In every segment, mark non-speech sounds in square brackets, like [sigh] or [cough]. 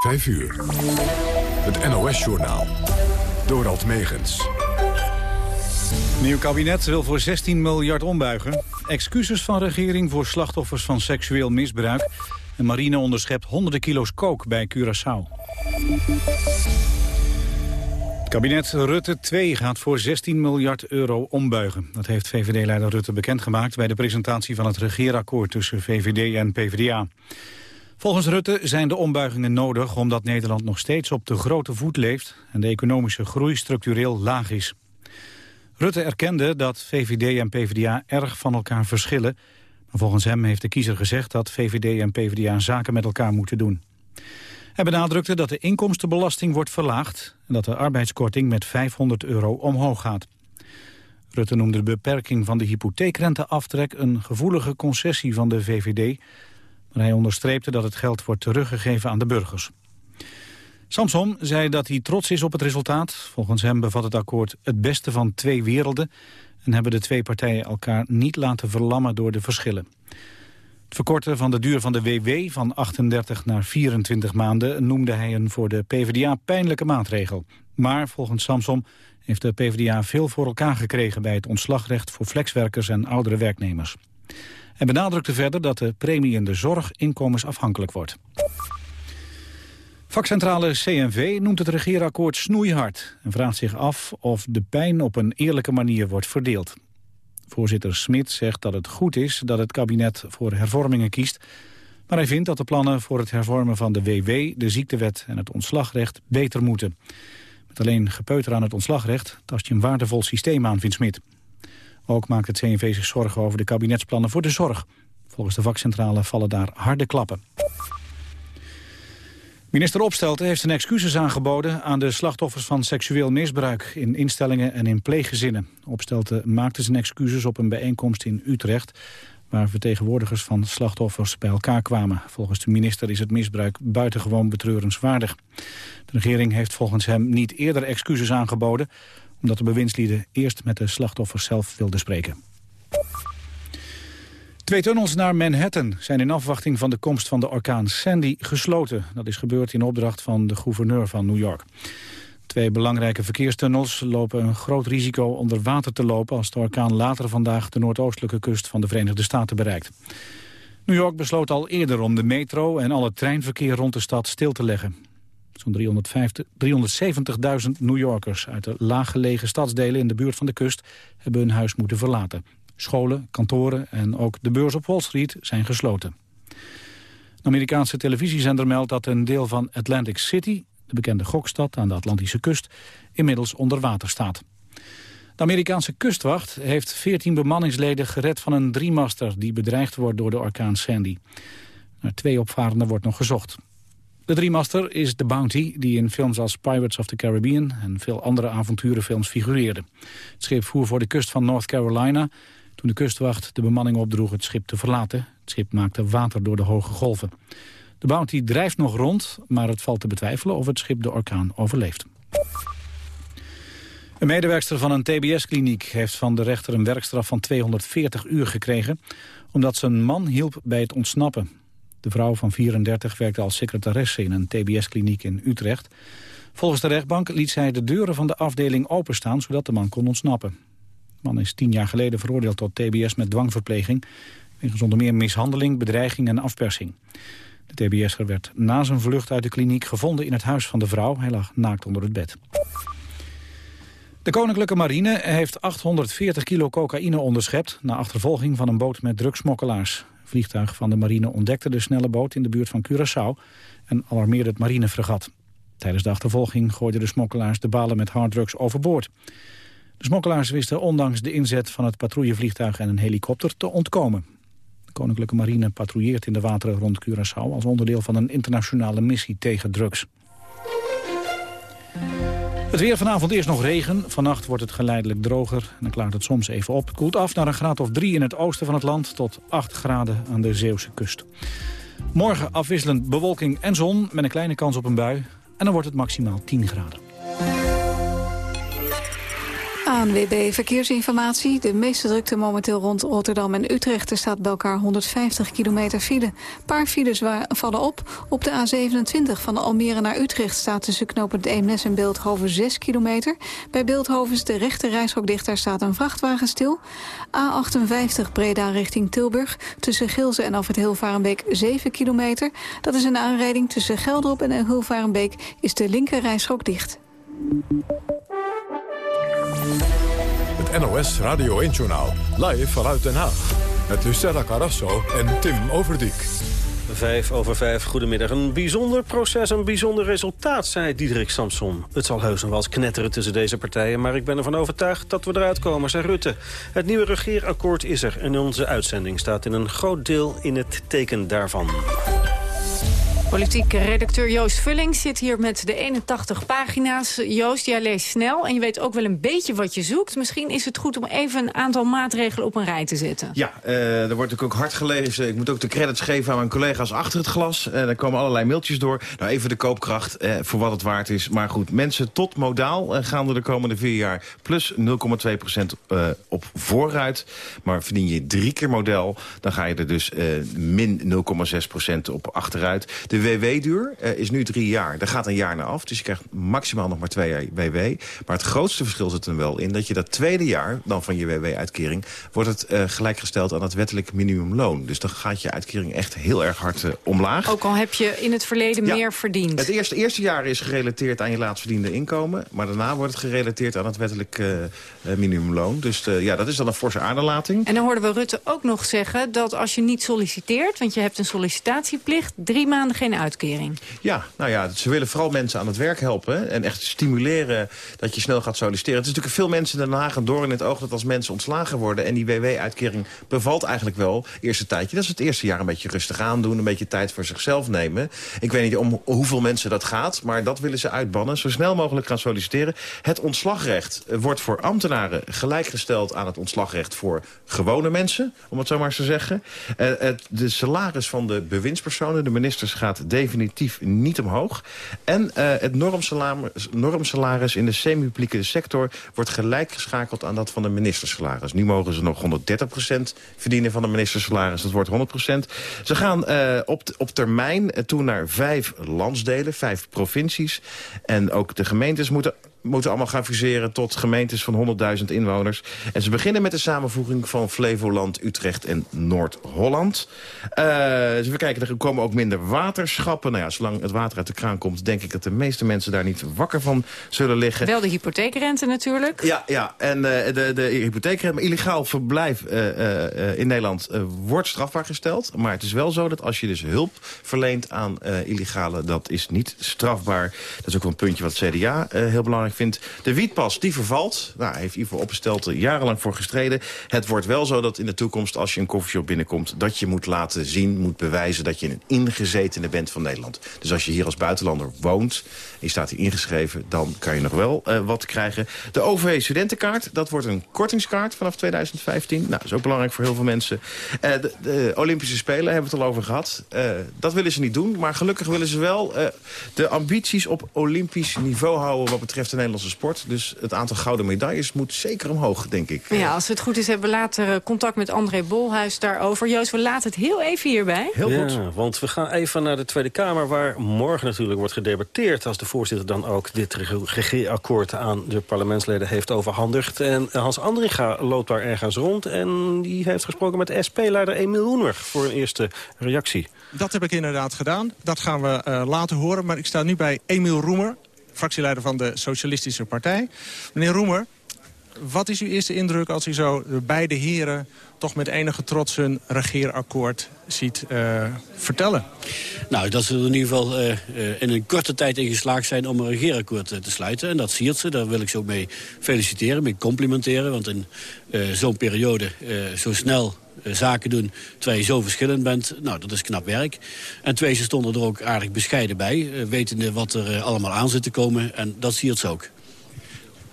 5 uur. Het NOS-journaal. Dorald Megens. Nieuw kabinet wil voor 16 miljard ombuigen. Excuses van regering voor slachtoffers van seksueel misbruik. En marine onderschept honderden kilo's kook bij Curaçao. Het kabinet Rutte 2 gaat voor 16 miljard euro ombuigen. Dat heeft VVD-leider Rutte bekendgemaakt... bij de presentatie van het regeerakkoord tussen VVD en PvdA. Volgens Rutte zijn de ombuigingen nodig omdat Nederland nog steeds op de grote voet leeft en de economische groei structureel laag is. Rutte erkende dat VVD en PvdA erg van elkaar verschillen. Maar volgens hem heeft de kiezer gezegd dat VVD en PvdA zaken met elkaar moeten doen. Hij benadrukte dat de inkomstenbelasting wordt verlaagd... en dat de arbeidskorting met 500 euro omhoog gaat. Rutte noemde de beperking van de hypotheekrenteaftrek... een gevoelige concessie van de VVD... maar hij onderstreepte dat het geld wordt teruggegeven aan de burgers. Samson zei dat hij trots is op het resultaat. Volgens hem bevat het akkoord het beste van twee werelden... en hebben de twee partijen elkaar niet laten verlammen door de verschillen. Het verkorten van de duur van de WW van 38 naar 24 maanden... noemde hij een voor de PvdA pijnlijke maatregel. Maar volgens Samson heeft de PvdA veel voor elkaar gekregen... bij het ontslagrecht voor flexwerkers en oudere werknemers. Hij benadrukte verder dat de premie in de zorg inkomensafhankelijk wordt. Vakcentrale CNV noemt het regeerakkoord snoeihard... en vraagt zich af of de pijn op een eerlijke manier wordt verdeeld. Voorzitter Smit zegt dat het goed is dat het kabinet voor hervormingen kiest... maar hij vindt dat de plannen voor het hervormen van de WW, de ziektewet en het ontslagrecht beter moeten. Met alleen gepeuter aan het ontslagrecht tast je een waardevol systeem aan, vindt Smit. Ook maakt het CNV zich zorgen over de kabinetsplannen voor de zorg. Volgens de vakcentrale vallen daar harde klappen. Minister Opstelten heeft zijn excuses aangeboden aan de slachtoffers van seksueel misbruik in instellingen en in pleeggezinnen. Opstelten maakte zijn excuses op een bijeenkomst in Utrecht waar vertegenwoordigers van slachtoffers bij elkaar kwamen. Volgens de minister is het misbruik buitengewoon betreurenswaardig. De regering heeft volgens hem niet eerder excuses aangeboden... omdat de bewindslieden eerst met de slachtoffers zelf wilden spreken. Twee tunnels naar Manhattan zijn in afwachting van de komst van de orkaan Sandy gesloten. Dat is gebeurd in opdracht van de gouverneur van New York. Twee belangrijke verkeerstunnels lopen een groot risico onder water te lopen... als de orkaan later vandaag de noordoostelijke kust van de Verenigde Staten bereikt. New York besloot al eerder om de metro en al het treinverkeer rond de stad stil te leggen. Zo'n 370.000 New Yorkers uit de laaggelegen stadsdelen in de buurt van de kust hebben hun huis moeten verlaten. Scholen, kantoren en ook de beurs op Wall Street zijn gesloten. De Amerikaanse televisiezender meldt dat een deel van Atlantic City... de bekende gokstad aan de Atlantische kust, inmiddels onder water staat. De Amerikaanse kustwacht heeft 14 bemanningsleden gered van een driemaster... die bedreigd wordt door de orkaan Sandy. Naar twee opvarenden wordt nog gezocht. De driemaster is de Bounty, die in films als Pirates of the Caribbean... en veel andere avonturenfilms figureerde. Het schip voer voor de kust van North Carolina... Toen de kustwacht de bemanning opdroeg het schip te verlaten. Het schip maakte water door de hoge golven. De Bounty drijft nog rond, maar het valt te betwijfelen of het schip de orkaan overleeft. Een medewerkster van een TBS-kliniek heeft van de rechter een werkstraf van 240 uur gekregen, omdat ze een man hielp bij het ontsnappen. De vrouw van 34 werkte als secretaresse in een TBS-kliniek in Utrecht. Volgens de rechtbank liet zij de deuren van de afdeling openstaan, zodat de man kon ontsnappen. De man is tien jaar geleden veroordeeld tot tbs met dwangverpleging... wegens onder meer mishandeling, bedreiging en afpersing. De tbs'er werd na zijn vlucht uit de kliniek gevonden in het huis van de vrouw. Hij lag naakt onder het bed. De Koninklijke Marine heeft 840 kilo cocaïne onderschept... na achtervolging van een boot met drugsmokkelaars. Vliegtuig van de marine ontdekte de snelle boot in de buurt van Curaçao... en alarmeerde het marinefregat. Tijdens de achtervolging gooiden de smokkelaars de balen met harddrugs overboord. De smokkelaars wisten ondanks de inzet van het patrouillevliegtuig en een helikopter te ontkomen. De Koninklijke Marine patrouilleert in de wateren rond Curaçao... als onderdeel van een internationale missie tegen drugs. Het weer vanavond eerst nog regen. Vannacht wordt het geleidelijk droger en dan klaart het soms even op. Het koelt af naar een graad of drie in het oosten van het land... tot 8 graden aan de Zeeuwse kust. Morgen afwisselend bewolking en zon met een kleine kans op een bui. En dan wordt het maximaal 10 graden. ANWB Verkeersinformatie. De meeste drukte momenteel rond Rotterdam en Utrecht. Er staat bij elkaar 150 kilometer file. Paar files vallen op. Op de A27 van Almere naar Utrecht staat tussen knooppunt Eemnes en Beeldhoven 6 kilometer. Bij Beeldhoven is de rechte reishok dicht, daar staat een vrachtwagen stil. A58 Breda richting Tilburg. Tussen Gilze en Alfred Hilvarenbeek 7 kilometer. Dat is een aanrijding tussen Gelderop en Hilvarenbeek is de linker reishok dicht. Het NOS Radio 1-journaal. Live vanuit Den Haag. Met Lucella Carrasso en Tim Overdijk. Vijf over vijf, goedemiddag. Een bijzonder proces, een bijzonder resultaat, zei Diederik Samson. Het zal heus nog wel eens knetteren tussen deze partijen... maar ik ben ervan overtuigd dat we eruit komen, zei Rutte. Het nieuwe regeerakkoord is er en onze uitzending staat in een groot deel in het teken daarvan. Politiek redacteur Joost Vulling zit hier met de 81 pagina's. Joost, jij leest snel en je weet ook wel een beetje wat je zoekt. Misschien is het goed om even een aantal maatregelen op een rij te zetten. Ja, uh, er wordt ook hard gelezen. Ik moet ook de credits geven aan mijn collega's achter het glas. Uh, er komen allerlei mailtjes door. Nou, even de koopkracht, uh, voor wat het waard is. Maar goed, mensen tot modaal gaan er de komende vier jaar... plus 0,2 procent op vooruit. Maar verdien je drie keer model, dan ga je er dus min 0,6 procent op achteruit. De de WW-duur uh, is nu drie jaar. Daar gaat een jaar naar af, dus je krijgt maximaal nog maar twee jaar WW. Maar het grootste verschil zit er wel in dat je dat tweede jaar dan van je WW-uitkering... wordt het uh, gelijkgesteld aan het wettelijk minimumloon. Dus dan gaat je uitkering echt heel erg hard uh, omlaag. Ook al heb je in het verleden ja, meer verdiend. Het eerste, eerste jaar is gerelateerd aan je laatst verdiende inkomen. Maar daarna wordt het gerelateerd aan het wettelijk minimumloon. Dus ja, dat is dan een forse aderlating. En dan hoorden we Rutte ook nog zeggen dat als je niet solliciteert... want je hebt een sollicitatieplicht, drie maanden geen uitkering. Ja, nou ja, ze willen vooral mensen aan het werk helpen... en echt stimuleren dat je snel gaat solliciteren. Het is natuurlijk veel mensen in Den Haag door in het oog... dat als mensen ontslagen worden en die WW-uitkering bevalt eigenlijk wel... eerste tijdje, dat is het eerste jaar een beetje rustig aandoen... een beetje tijd voor zichzelf nemen. Ik weet niet om hoeveel mensen dat gaat, maar dat willen ze uitbannen. Zo snel mogelijk gaan solliciteren. Het ontslagrecht wordt voor ambtenaren gelijkgesteld aan het ontslagrecht voor gewone mensen, om het zo maar te zeggen. Uh, het, de salaris van de bewindspersonen, de ministers, gaat definitief niet omhoog. En uh, het normsalaris, in de semi-publieke sector wordt gelijk geschakeld aan dat van de ministersalaris. Nu mogen ze nog 130% verdienen van de ministersalaris. Dat wordt 100%. Ze gaan uh, op, op termijn toe naar vijf landsdelen, vijf provincies. En ook de gemeentes moeten moeten allemaal gaan fuseren tot gemeentes van 100.000 inwoners. En ze beginnen met de samenvoeging van Flevoland, Utrecht en Noord-Holland. Uh, even kijken, er komen ook minder waterschappen. Nou ja, zolang het water uit de kraan komt, denk ik dat de meeste mensen daar niet wakker van zullen liggen. Wel de hypotheekrente natuurlijk. Ja, ja en uh, de, de hypotheekrente, maar illegaal verblijf uh, in Nederland wordt strafbaar gesteld. Maar het is wel zo dat als je dus hulp verleent aan illegale, dat is niet strafbaar. Dat is ook wel een puntje wat CDA heel belangrijk vindt. De wietpas, die vervalt. Nou, heeft Ivo Oppenstelte jarenlang voor gestreden. Het wordt wel zo dat in de toekomst, als je een koffieshop binnenkomt... dat je moet laten zien, moet bewijzen dat je een ingezetene bent van Nederland. Dus als je hier als buitenlander woont, je staat hier ingeschreven... dan kan je nog wel uh, wat krijgen. De OV-studentenkaart, dat wordt een kortingskaart vanaf 2015. Nou, dat is ook belangrijk voor heel veel mensen. Uh, de, de, Olympische Spelen hebben we het al over gehad. Dat willen ze niet doen, maar gelukkig willen ze wel... de ambities op olympisch niveau houden wat betreft de Nederlandse sport. Dus het aantal gouden medailles moet zeker omhoog, denk ik. Ja, als het goed is hebben we later eh, contact met André Bolhuis daarover. Joost, we laten het heel even hierbij. Heel goed. Ja, want we gaan even naar de Tweede Kamer... waar morgen natuurlijk wordt gedebatteerd... als de voorzitter dan ook dit regeerakkoord aan de parlementsleden heeft overhandigd. En Hans Andringa loopt daar ergens rond... en die heeft gesproken met SP-leider Emiel Roemer... voor een eerste reactie. Dat heb ik inderdaad gedaan. Dat gaan we uh, laten horen. Maar ik sta nu bij Emiel Roemer fractieleider van de Socialistische Partij. Meneer Roemer, wat is uw eerste indruk als u zo beide heren... toch met enige trots hun regeerakkoord ziet uh, vertellen? Nou, dat ze er in ieder geval uh, uh, in een korte tijd in geslaagd zijn... om een regeerakkoord te sluiten. En dat siert ze. Daar wil ik ze ook mee feliciteren, mee complimenteren. Want in zo'n periode zo snel zaken doen terwijl je zo verschillend bent. Nou, dat is knap werk. En twee, ze stonden er ook aardig bescheiden bij. wetende wat er allemaal aan zit te komen. En dat siert ze ook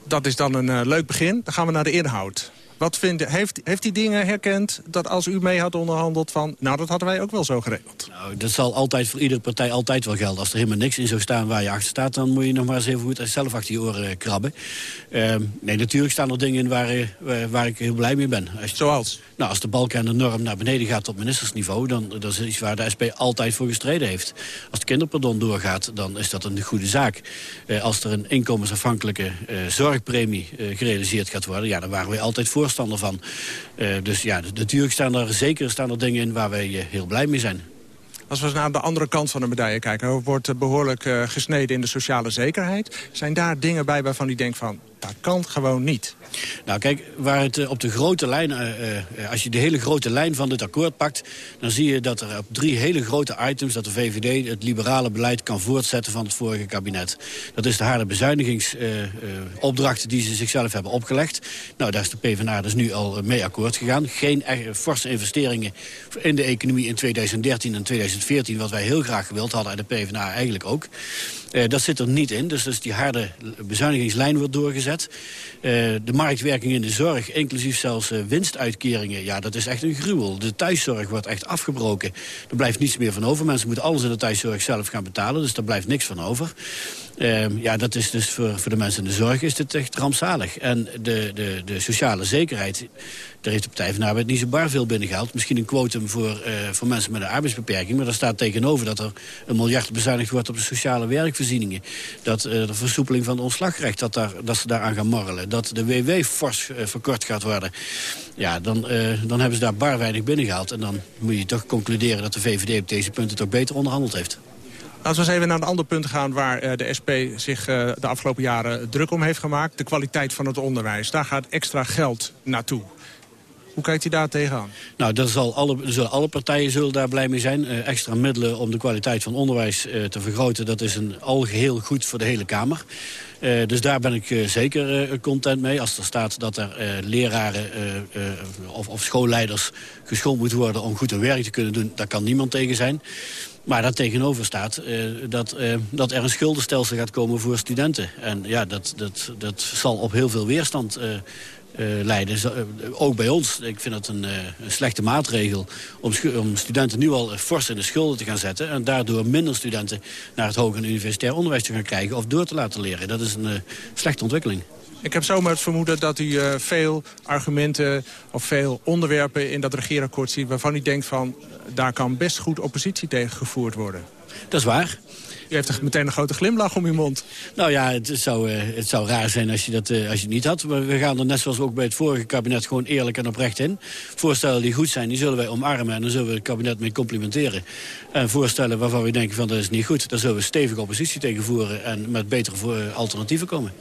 dat is dan een leuk begin. Dan gaan we naar de inhoud. Wat vindt, heeft, heeft hij dingen herkend dat als u mee had onderhandeld van... nou, dat hadden wij ook wel zo geregeld? Nou, dat zal altijd voor iedere partij altijd wel gelden. Als er helemaal niks in zou staan waar je achter staat... dan moet je nog maar eens even goed zelf achter je oren eh, krabben. Ehm, nee, natuurlijk staan er dingen in waar, uh, waar ik heel blij mee ben. Als Zoals? Nou, als de balk en de norm naar beneden gaat op ministersniveau... dan dat is iets waar de SP altijd voor gestreden heeft. Als de kinderpardon doorgaat, dan is dat een goede zaak. Uh, als er een inkomensafhankelijke zorgpremie gerealiseerd gaat worden... ja, dan waren wij altijd van. dus ja, natuurlijk staan er zeker staan er dingen in waar wij heel blij mee zijn. Als we naar de andere kant van de medaille kijken... er wordt behoorlijk uh, gesneden in de sociale zekerheid. Zijn daar dingen bij waarvan u denkt van... dat kan gewoon niet? Nou kijk, waar het eh, op de grote lijn, uh, uh, als je de hele grote lijn van dit akkoord pakt... dan zie je dat er op drie hele grote items... dat de VVD het liberale beleid kan voortzetten van het vorige kabinet. Dat is de harde bezuinigingsopdracht die ze zichzelf hebben opgelegd. Nou, daar is de PvdA dus nu al mee akkoord gegaan. Geen forse investeringen in de economie in 2013 en 2014... wat wij heel graag gewild hadden en de PvdA eigenlijk ook. Uh, dat zit er niet in, dus, dus die harde bezuinigingslijn wordt doorgezet. Uh, de marktwerking in de zorg, inclusief zelfs uh, winstuitkeringen... ja, dat is echt een gruwel. De thuiszorg wordt echt afgebroken. Er blijft niets meer van over. Mensen moeten alles in de thuiszorg zelf gaan betalen, dus daar blijft niks van over. Uh, ja, dat is dus voor, voor de mensen in de zorg is dit echt rampzalig. En de, de, de sociale zekerheid, daar heeft de Partij van de Arbeid niet zo bar veel binnengehaald. Misschien een quotum voor, uh, voor mensen met een arbeidsbeperking. Maar daar staat tegenover dat er een miljard bezuinigd wordt op de sociale werkvoorzieningen. Dat uh, de versoepeling van het ontslagrecht, dat, daar, dat ze daaraan gaan morrelen. Dat de WW fors verkort gaat worden. Ja, dan, dan hebben ze daar bar weinig binnengehaald. En dan moet je toch concluderen dat de VVD op deze punten toch beter onderhandeld heeft. Laten we eens even naar een ander punt gaan waar uh, de SP zich uh, de afgelopen jaren druk om heeft gemaakt. De kwaliteit van het onderwijs. Daar gaat extra geld naartoe. Hoe kijkt u daar tegenaan? Nou, dat zal alle, zullen alle partijen zullen daar blij mee zijn. Uh, extra middelen om de kwaliteit van onderwijs te vergroten... dat is een algeheel goed voor de hele Kamer. Dus daar ben ik zeker content mee. Als er staat dat er leraren of, of, schoolleiders geschoold moeten worden... om goed hun werk te kunnen doen, daar kan niemand tegen zijn. Maar daar tegenover staat uh, dat, uh, dat er een schuldenstelsel gaat komen voor studenten. En ja, dat, dat, dat zal op heel veel weerstand uh, leiden. ook bij ons. Ik vind dat een, een slechte maatregel om, om, studenten nu al fors in de schulden te gaan zetten... en daardoor minder studenten naar het hoger universitair onderwijs te gaan krijgen... of door te laten leren. Dat is een slechte ontwikkeling. Ik heb zomaar het vermoeden dat u uh, veel argumenten of veel onderwerpen in dat regeerakkoord ziet... waarvan u denkt van, daar kan best goed oppositie tegen gevoerd worden. Dat is waar. U heeft toch meteen een grote glimlach om uw mond. Nou ja, het zou, uh, het zou raar zijn als je, dat, als je het niet had. Maar we gaan er net zoals ook bij het vorige kabinet gewoon eerlijk en oprecht in. Voorstellen die goed zijn, die zullen wij omarmen en dan zullen we het kabinet mee complimenteren. En voorstellen waarvan we denken van dat is niet goed, daar zullen we stevige oppositie tegen voeren en met betere alternatieven komen.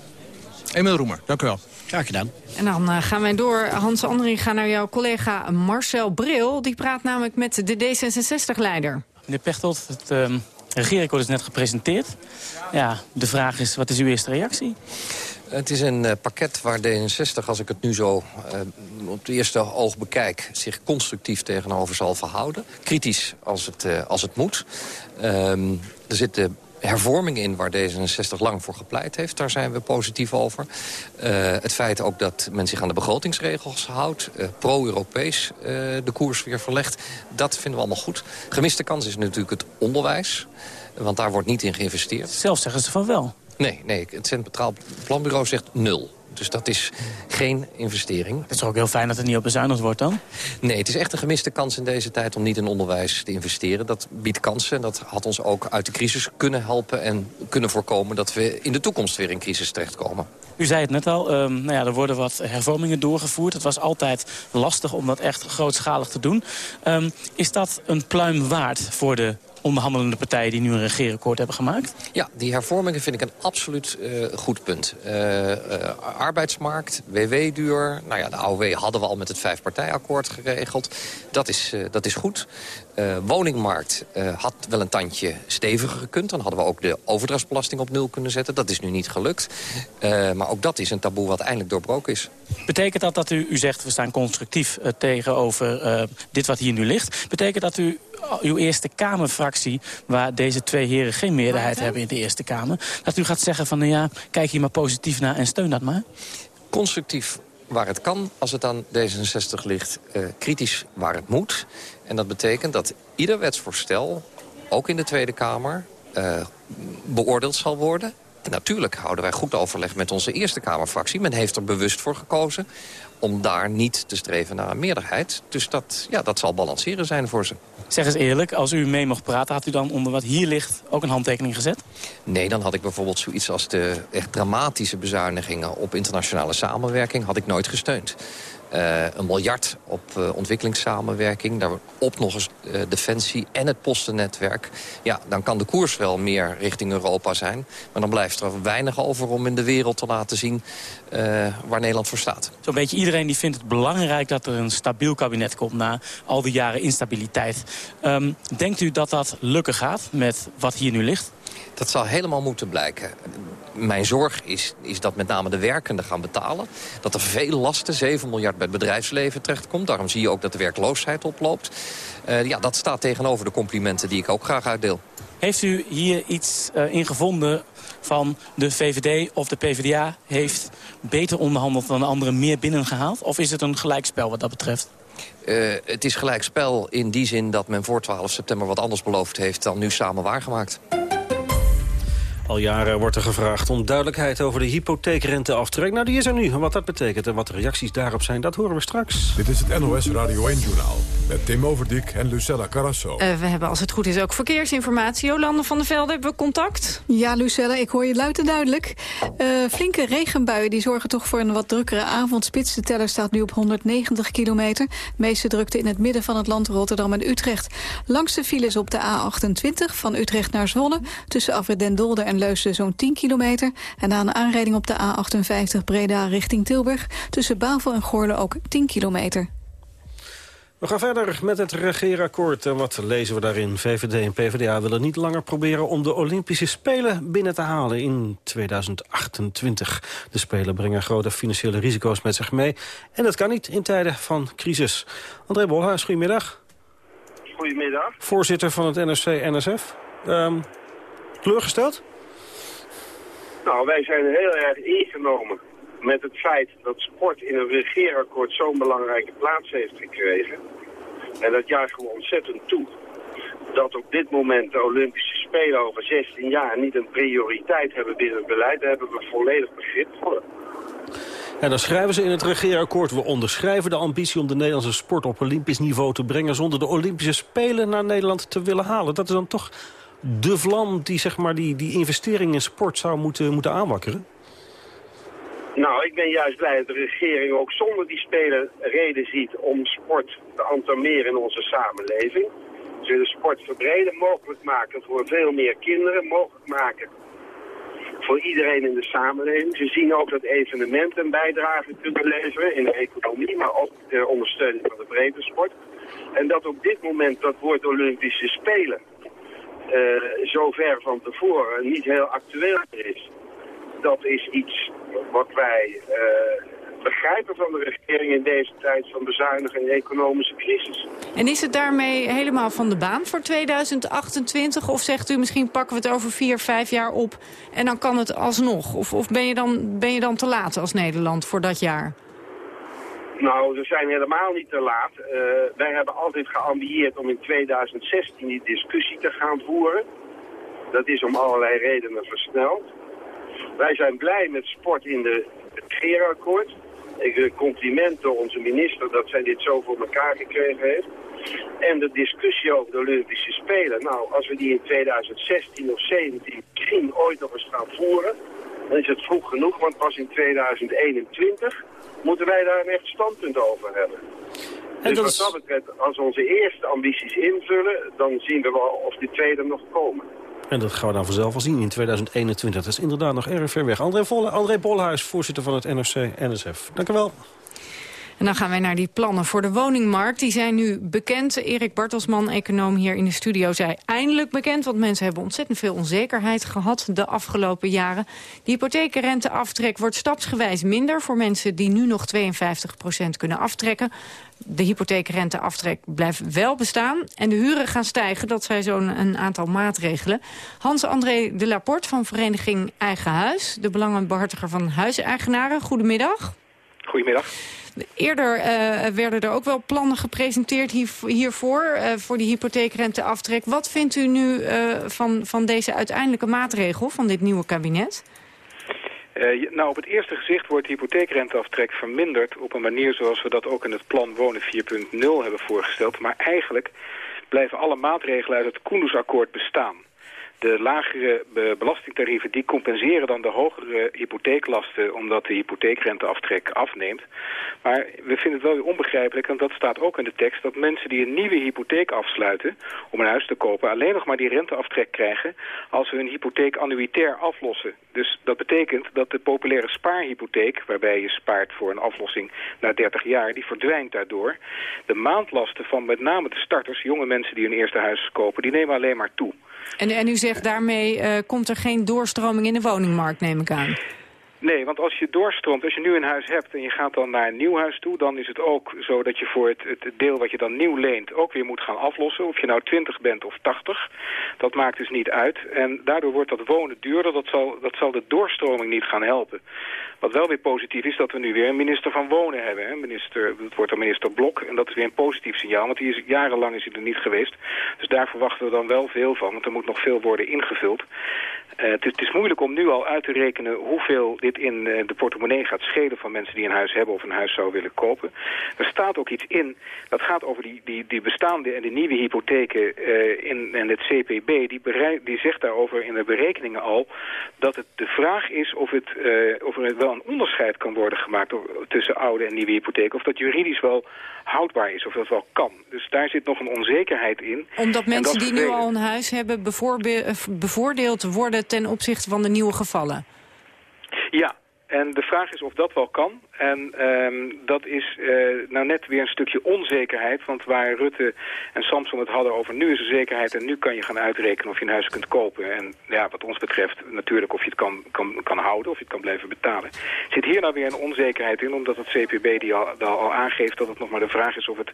Emiel Roemer, dank u wel. Graag gedaan. En dan uh, gaan wij door. Hans Andering gaan naar jouw collega Marcel Bril. Die praat namelijk met de D66-leider. Meneer Pechtold, het uh, regeerakkoord is net gepresenteerd. Ja, de vraag is, wat is uw eerste reactie? Het is een uh, pakket waar D66, als ik het nu zo uh, op het eerste oog bekijk... zich constructief tegenover zal verhouden. Kritisch als het, uh, als het moet. Um, er zitten hervorming in waar D66 lang voor gepleit heeft. Daar zijn we positief over. Uh, het feit ook dat men zich aan de begrotingsregels houdt. Uh, Pro-Europees uh, de koers weer verlegt. Dat vinden we allemaal goed. Gemiste kans is natuurlijk het onderwijs. Want daar wordt niet in geïnvesteerd. Zelf zeggen ze van wel. Nee, nee het Centraal Planbureau zegt nul. Dus dat is geen investering. Het is ook heel fijn dat er niet op bezuinigd wordt dan? Nee, het is echt een gemiste kans in deze tijd om niet in onderwijs te investeren. Dat biedt kansen. Dat had ons ook uit de crisis kunnen helpen en kunnen voorkomen... dat we in de toekomst weer in crisis terechtkomen. U zei het net al, um, nou ja, er worden wat hervormingen doorgevoerd. Het was altijd lastig om dat echt grootschalig te doen. Um, is dat een pluim waard voor de onderhandelende partijen die nu een regeerakkoord hebben gemaakt? Ja, die hervormingen vind ik een absoluut uh, goed punt. Uh, uh, arbeidsmarkt, WW-duur. Nou ja, de AOW hadden we al met het vijfpartijakkoord geregeld. Dat is, dat is goed. Woningmarkt had wel een tandje steviger gekund. Dan hadden we ook de overdrachtsbelasting op nul kunnen zetten. Dat is nu niet gelukt. Maar ook dat is een taboe wat eindelijk doorbroken is. Betekent dat dat u, u zegt, we staan constructief tegenover dit wat hier nu ligt. Betekent dat u uw Eerste Kamerfractie, waar deze twee heren geen meerderheid hebben in de Eerste Kamer... dat u gaat zeggen van, nou ja, kijk hier maar positief naar en steun dat maar? Constructief waar het kan als het aan D66 ligt. Uh, kritisch waar het moet. En dat betekent dat ieder wetsvoorstel, ook in de Tweede Kamer... Uh, beoordeeld zal worden. En natuurlijk houden wij goed overleg met onze Eerste Kamerfractie. Men heeft er bewust voor gekozen om daar niet te streven naar een meerderheid. Dus dat, ja, dat zal balanceren zijn voor ze. Zeg eens eerlijk, als u mee mocht praten... had u dan onder wat hier ligt ook een handtekening gezet? Nee, dan had ik bijvoorbeeld zoiets als de echt dramatische bezuinigingen... op internationale samenwerking had ik nooit gesteund. Uh, een miljard op uh, ontwikkelingssamenwerking. Daarop nog eens defensie en het postennetwerk. Ja, dan kan de koers wel meer richting Europa zijn. Maar dan blijft er weinig over om in de wereld te laten zien waar Nederland voor staat. Zo'n beetje iedereen die vindt het belangrijk dat er een stabiel kabinet komt... na al die jaren instabiliteit. Um, denkt u dat dat lukken gaat met wat hier nu ligt? Dat zal helemaal moeten blijken. Mijn zorg is, is dat met name de werkenden gaan betalen. Dat er veel lasten, 7 miljard bij het bedrijfsleven terechtkomt. Daarom zie je ook dat de werkloosheid oploopt. Uh, ja, dat staat tegenover de complimenten die ik ook graag uitdeel. Heeft u hier iets uh, in gevonden van de VVD of de PvdA... heeft beter onderhandeld dan de anderen meer binnengehaald? Of is het een gelijkspel wat dat betreft? Uh, het is gelijkspel in die zin dat men voor 12 september wat anders beloofd heeft... dan nu samen waargemaakt. Al jaren wordt er gevraagd om duidelijkheid over de hypotheekrenteaftrek. Nou, die is er nu. wat dat betekent en wat de reacties daarop zijn, dat horen we straks. Dit is het NOS Radio 1-journaal met Tim Overdijk en Lucella Carrasso. Uh, we hebben, als het goed is, ook verkeersinformatie. Jolande van der Velde, hebben we contact? Ja, Lucella, ik hoor je luid en duidelijk. Uh, flinke regenbuien die zorgen toch voor een wat drukkere avondspits. De teller staat nu op 190 kilometer. meeste drukte in het midden van het land Rotterdam en Utrecht. Langs de files op de A28 van Utrecht naar Zwolle... tussen Afrit Den Dolder en Leusden zo'n 10 kilometer. En na een aanrijding op de A58 Breda richting Tilburg... tussen Bavel en Goorle ook 10 kilometer. We gaan verder met het regeerakkoord. En wat lezen we daarin? VVD en PvdA willen niet langer proberen om de Olympische Spelen binnen te halen in 2028. De Spelen brengen grote financiële risico's met zich mee. En dat kan niet in tijden van crisis. André Bolhuis, goedemiddag. Goedemiddag. Voorzitter van het NRC-NSF. Um, ehm, kleurgesteld? Nou, wij zijn heel erg ingenomen met het feit dat sport in een regeerakkoord zo'n belangrijke plaats heeft gekregen. En dat juichen we ontzettend toe. Dat op dit moment de Olympische Spelen over 16 jaar niet een prioriteit hebben binnen het beleid, daar hebben we volledig begrip voor. En dan schrijven ze in het regeerakkoord... we onderschrijven de ambitie om de Nederlandse sport op olympisch niveau te brengen... zonder de Olympische Spelen naar Nederland te willen halen. Dat is dan toch de vlam die zeg maar, die, die investering in sport zou moeten, moeten aanwakkeren? Nou, ik ben juist blij dat de regering ook zonder die spelen reden ziet om sport te entameren in onze samenleving. Ze willen sport verbreden, mogelijk maken voor veel meer kinderen, mogelijk maken voor iedereen in de samenleving. Ze zien ook dat evenementen een bijdrage kunnen leveren in de economie, maar ook de ondersteuning van de brede sport. En dat op dit moment dat woord Olympische Spelen uh, zo ver van tevoren niet heel actueel is. Dat is iets wat wij uh, begrijpen van de regering in deze tijd van bezuinigen en economische crisis. En is het daarmee helemaal van de baan voor 2028? Of zegt u misschien pakken we het over vier, vijf jaar op en dan kan het alsnog? Of, of ben, je dan, ben je dan te laat als Nederland voor dat jaar? Nou, we zijn helemaal niet te laat. Uh, wij hebben altijd geambieerd om in 2016 die discussie te gaan voeren. Dat is om allerlei redenen versneld. Wij zijn blij met sport in de, het regeerakkoord. Ik uh, complimenten onze minister dat zij dit zo voor elkaar gekregen heeft. En de discussie over de Olympische Spelen. Nou, als we die in 2016 of 2017 misschien ooit nog eens gaan voeren... dan is het vroeg genoeg, want pas in 2021 moeten wij daar een echt standpunt over hebben. En dus wat dat betreft, als we onze eerste ambities invullen, dan zien we wel of die tweede nog komen. En dat gaan we dan vanzelf wel zien in 2021. Dat is inderdaad nog erg ver weg. André, Volle, André Bolhuis, voorzitter van het NRC-NSF. Dank u wel. En dan gaan wij naar die plannen voor de woningmarkt. Die zijn nu bekend. Erik Bartelsman, econoom hier in de studio, zei eindelijk bekend. Want mensen hebben ontzettend veel onzekerheid gehad de afgelopen jaren. De hypotheekrenteaftrek wordt stapsgewijs minder... voor mensen die nu nog 52% kunnen aftrekken. De hypotheekrenteaftrek blijft wel bestaan. En de huren gaan stijgen. Dat zijn zo'n aantal maatregelen. Hans-André de Laporte van vereniging Eigen Huis. De belangenbehartiger van huiseigenaren. Goedemiddag. Goedemiddag. Eerder uh, werden er ook wel plannen gepresenteerd hier, hiervoor, uh, voor die hypotheekrenteaftrek. Wat vindt u nu uh, van, van deze uiteindelijke maatregel van dit nieuwe kabinet? Uh, nou, op het eerste gezicht wordt de hypotheekrenteaftrek verminderd... op een manier zoals we dat ook in het plan Wonen 4.0 hebben voorgesteld. Maar eigenlijk blijven alle maatregelen uit het Koendersakkoord bestaan. De lagere belastingtarieven die compenseren dan de hogere hypotheeklasten... omdat de hypotheekrenteaftrek afneemt. Maar we vinden het wel weer onbegrijpelijk, en dat staat ook in de tekst... dat mensen die een nieuwe hypotheek afsluiten om een huis te kopen... alleen nog maar die renteaftrek krijgen als ze hun hypotheek annuitair aflossen. Dus dat betekent dat de populaire spaarhypotheek... waarbij je spaart voor een aflossing na 30 jaar, die verdwijnt daardoor. De maandlasten van met name de starters, jonge mensen die hun eerste huis kopen... die nemen alleen maar toe. En, en u zegt daarmee uh, komt er geen doorstroming in de woningmarkt, neem ik aan. Nee, want als je doorstroomt, als je nu een huis hebt en je gaat dan naar een nieuw huis toe... dan is het ook zo dat je voor het, deel wat je dan nieuw leent ook weer moet gaan aflossen. Of je nou 20 bent of 80, dat maakt dus niet uit. En daardoor wordt dat wonen duurder, dat zal, dat zal de doorstroming niet gaan helpen. Wat wel weer positief is dat we nu weer een minister van Wonen hebben. Hè? Minister, het wordt dan minister Blok en dat is weer een positief signaal. Want die is, jarenlang is hij er niet geweest. Dus daar verwachten we dan wel veel van, want er moet nog veel worden ingevuld. Uh, het, is, moeilijk om nu al uit te rekenen hoeveel dit in uh, de portemonnee gaat schelen van mensen die een huis hebben of een huis zouden willen kopen. Er staat ook iets in, dat gaat over die, die, die bestaande en de nieuwe hypotheken uh, in, in het CPB. Die, die zegt daarover in de berekeningen al dat het de vraag is of, het, of er wel een onderscheid kan worden gemaakt tussen oude en nieuwe hypotheken. Of dat juridisch wel houdbaar is, of dat wel kan. Dus daar zit nog een onzekerheid in. Omdat mensen die nu al een huis hebben bevoordeeld worden ten opzichte van de nieuwe gevallen? Ja, en de vraag is of dat wel kan. En um, dat is uh, nou net weer een stukje onzekerheid. Want waar Rutte en Samson het hadden over nu is er zekerheid... en nu kan je gaan uitrekenen of je een huis kunt kopen. En ja, wat ons betreft natuurlijk of je het kan, kan, kan houden... of je het kan blijven betalen. Zit hier nou weer een onzekerheid in... omdat het CPB die al, aangeeft dat het nog maar de vraag is... of, het,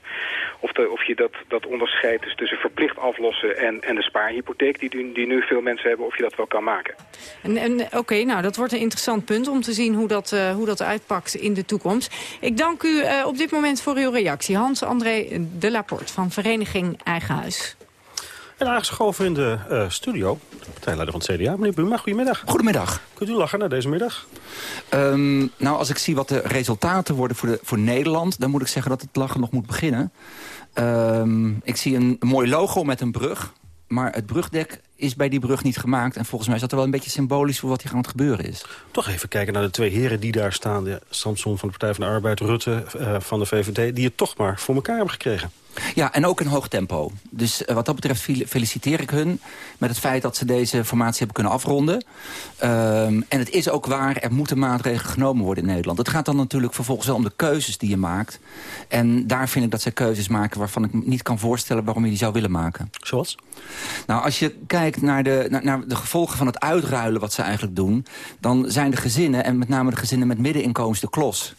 of, de, of je dat, dat onderscheid dus tussen verplicht aflossen... en, en de spaarhypotheek die, die nu veel mensen hebben... of je dat wel kan maken. En, en Oké, nou dat wordt een interessant punt om te zien hoe dat, uh, hoe dat uitpakt... in de toekomst. Ik dank u uh, op dit moment voor uw reactie. Hans-André de Laporte van Vereniging Eigen Huis. En aangeschoven in de uh, studio, de partijleider van het CDA, meneer Buma. Goedemiddag. Goedemiddag. Kunt u lachen naar deze middag? Um, nou, als ik zie wat de resultaten worden voor, de, voor Nederland... dan moet ik zeggen dat het lachen nog moet beginnen. Um, ik zie een, een mooi logo met een brug. Maar het brugdek is bij die brug niet gemaakt. En volgens mij is dat wel een beetje symbolisch voor wat hier aan het gebeuren is. Toch even kijken naar de twee heren die daar staan. De Samson van de Partij van de Arbeid, Rutte uh, van de VVD... die het toch maar voor elkaar hebben gekregen. Ja, en ook in hoog tempo. Dus uh, wat dat betreft feliciteer ik hun met het feit dat ze deze formatie hebben kunnen afronden. Um, en het is ook waar, er moeten maatregelen genomen worden in Nederland. Het gaat dan natuurlijk vervolgens wel om de keuzes die je maakt. En daar vind ik dat zij keuzes maken waarvan ik niet kan voorstellen waarom je die zou willen maken. Zoals? Nou, als je kijkt naar de, naar, naar de gevolgen van het uitruilen wat ze eigenlijk doen... dan zijn de gezinnen, en met name de gezinnen met middeninkomens, de klos.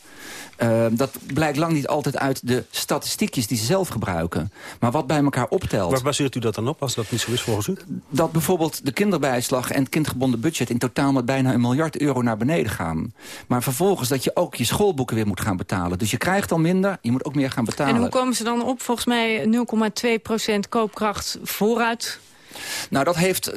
Uh, dat blijkt lang niet altijd uit de statistiekjes die ze zelf gebruiken. Maar wat bij elkaar optelt... Waar baseert u dat dan op, als dat niet zo is volgens u? Dat bijvoorbeeld de kinderbijslag en het kindgebonden budget... in totaal met bijna een miljard euro naar beneden gaan. Maar vervolgens dat je ook je schoolboeken weer moet gaan betalen. Dus je krijgt al minder, je moet ook meer gaan betalen. En hoe komen ze dan op? Volgens mij 0,2% koopkracht vooruit nou, dat heeft,